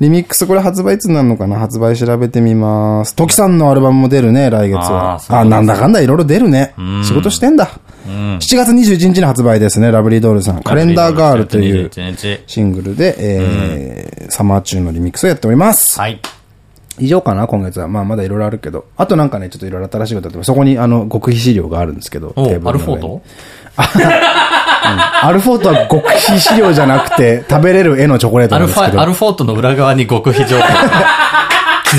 リミックス、これ発売いつになるのかな？発売調べてみます。トキさんのアルバムも出るね、来月は。ああ、なんだかんだいろいろ出るね。仕事してんだ。7月21日の発売ですね、ラブリードールさん。カレンダーガールというシングルで、えー、サマーチューンのリミックスをやっております。はい。以上かな、今月は。まあ、まだいろいろあるけど。あとなんかね、ちょっといろいろ新しいことやってそこに、あの、極秘資料があるんですけど、テーブルのアルフォート？アルフォートは極秘資料じゃなくて、食べれる絵のチョコレートなんですけど。アルフォートの裏側に極秘情報。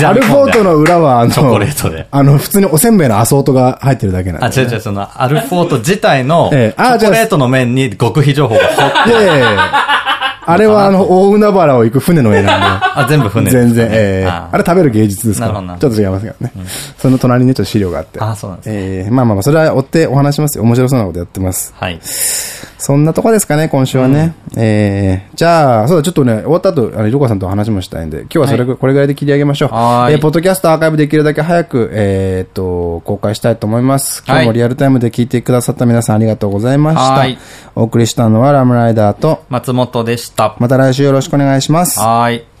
アルフォートの裏は、あの、チョコレートで。あの、普通におせんべいのアソートが入ってるだけなんで、ね。あ、違う違う、その、アルフォート自体の、チョコレートの面に極秘情報が掘ってる。あれはあの、大海原を行く船の絵なんで。あ、全部船全然、ええあれ食べる芸術ですから。ちょっと違いますけどね。その隣にね、ちょっと資料があって。あ、そうなんですええまあまあまあ、それは追ってお話しますよ。面白そうなことやってます。はい。そんなとこですかね、今週はね。ええじゃあ、そうだ、ちょっとね、終わった後、あの、いろかさんと話もしたいんで、今日はそれ、これぐらいで切り上げましょう。はい。えポッドキャストアーカイブできるだけ早く、えっと、公開したいと思います。今日もリアルタイムで聞いてくださった皆さんありがとうございました。はい。お送りしたのはラムライダーと松本でした。また来週よろしくお願いします。はい。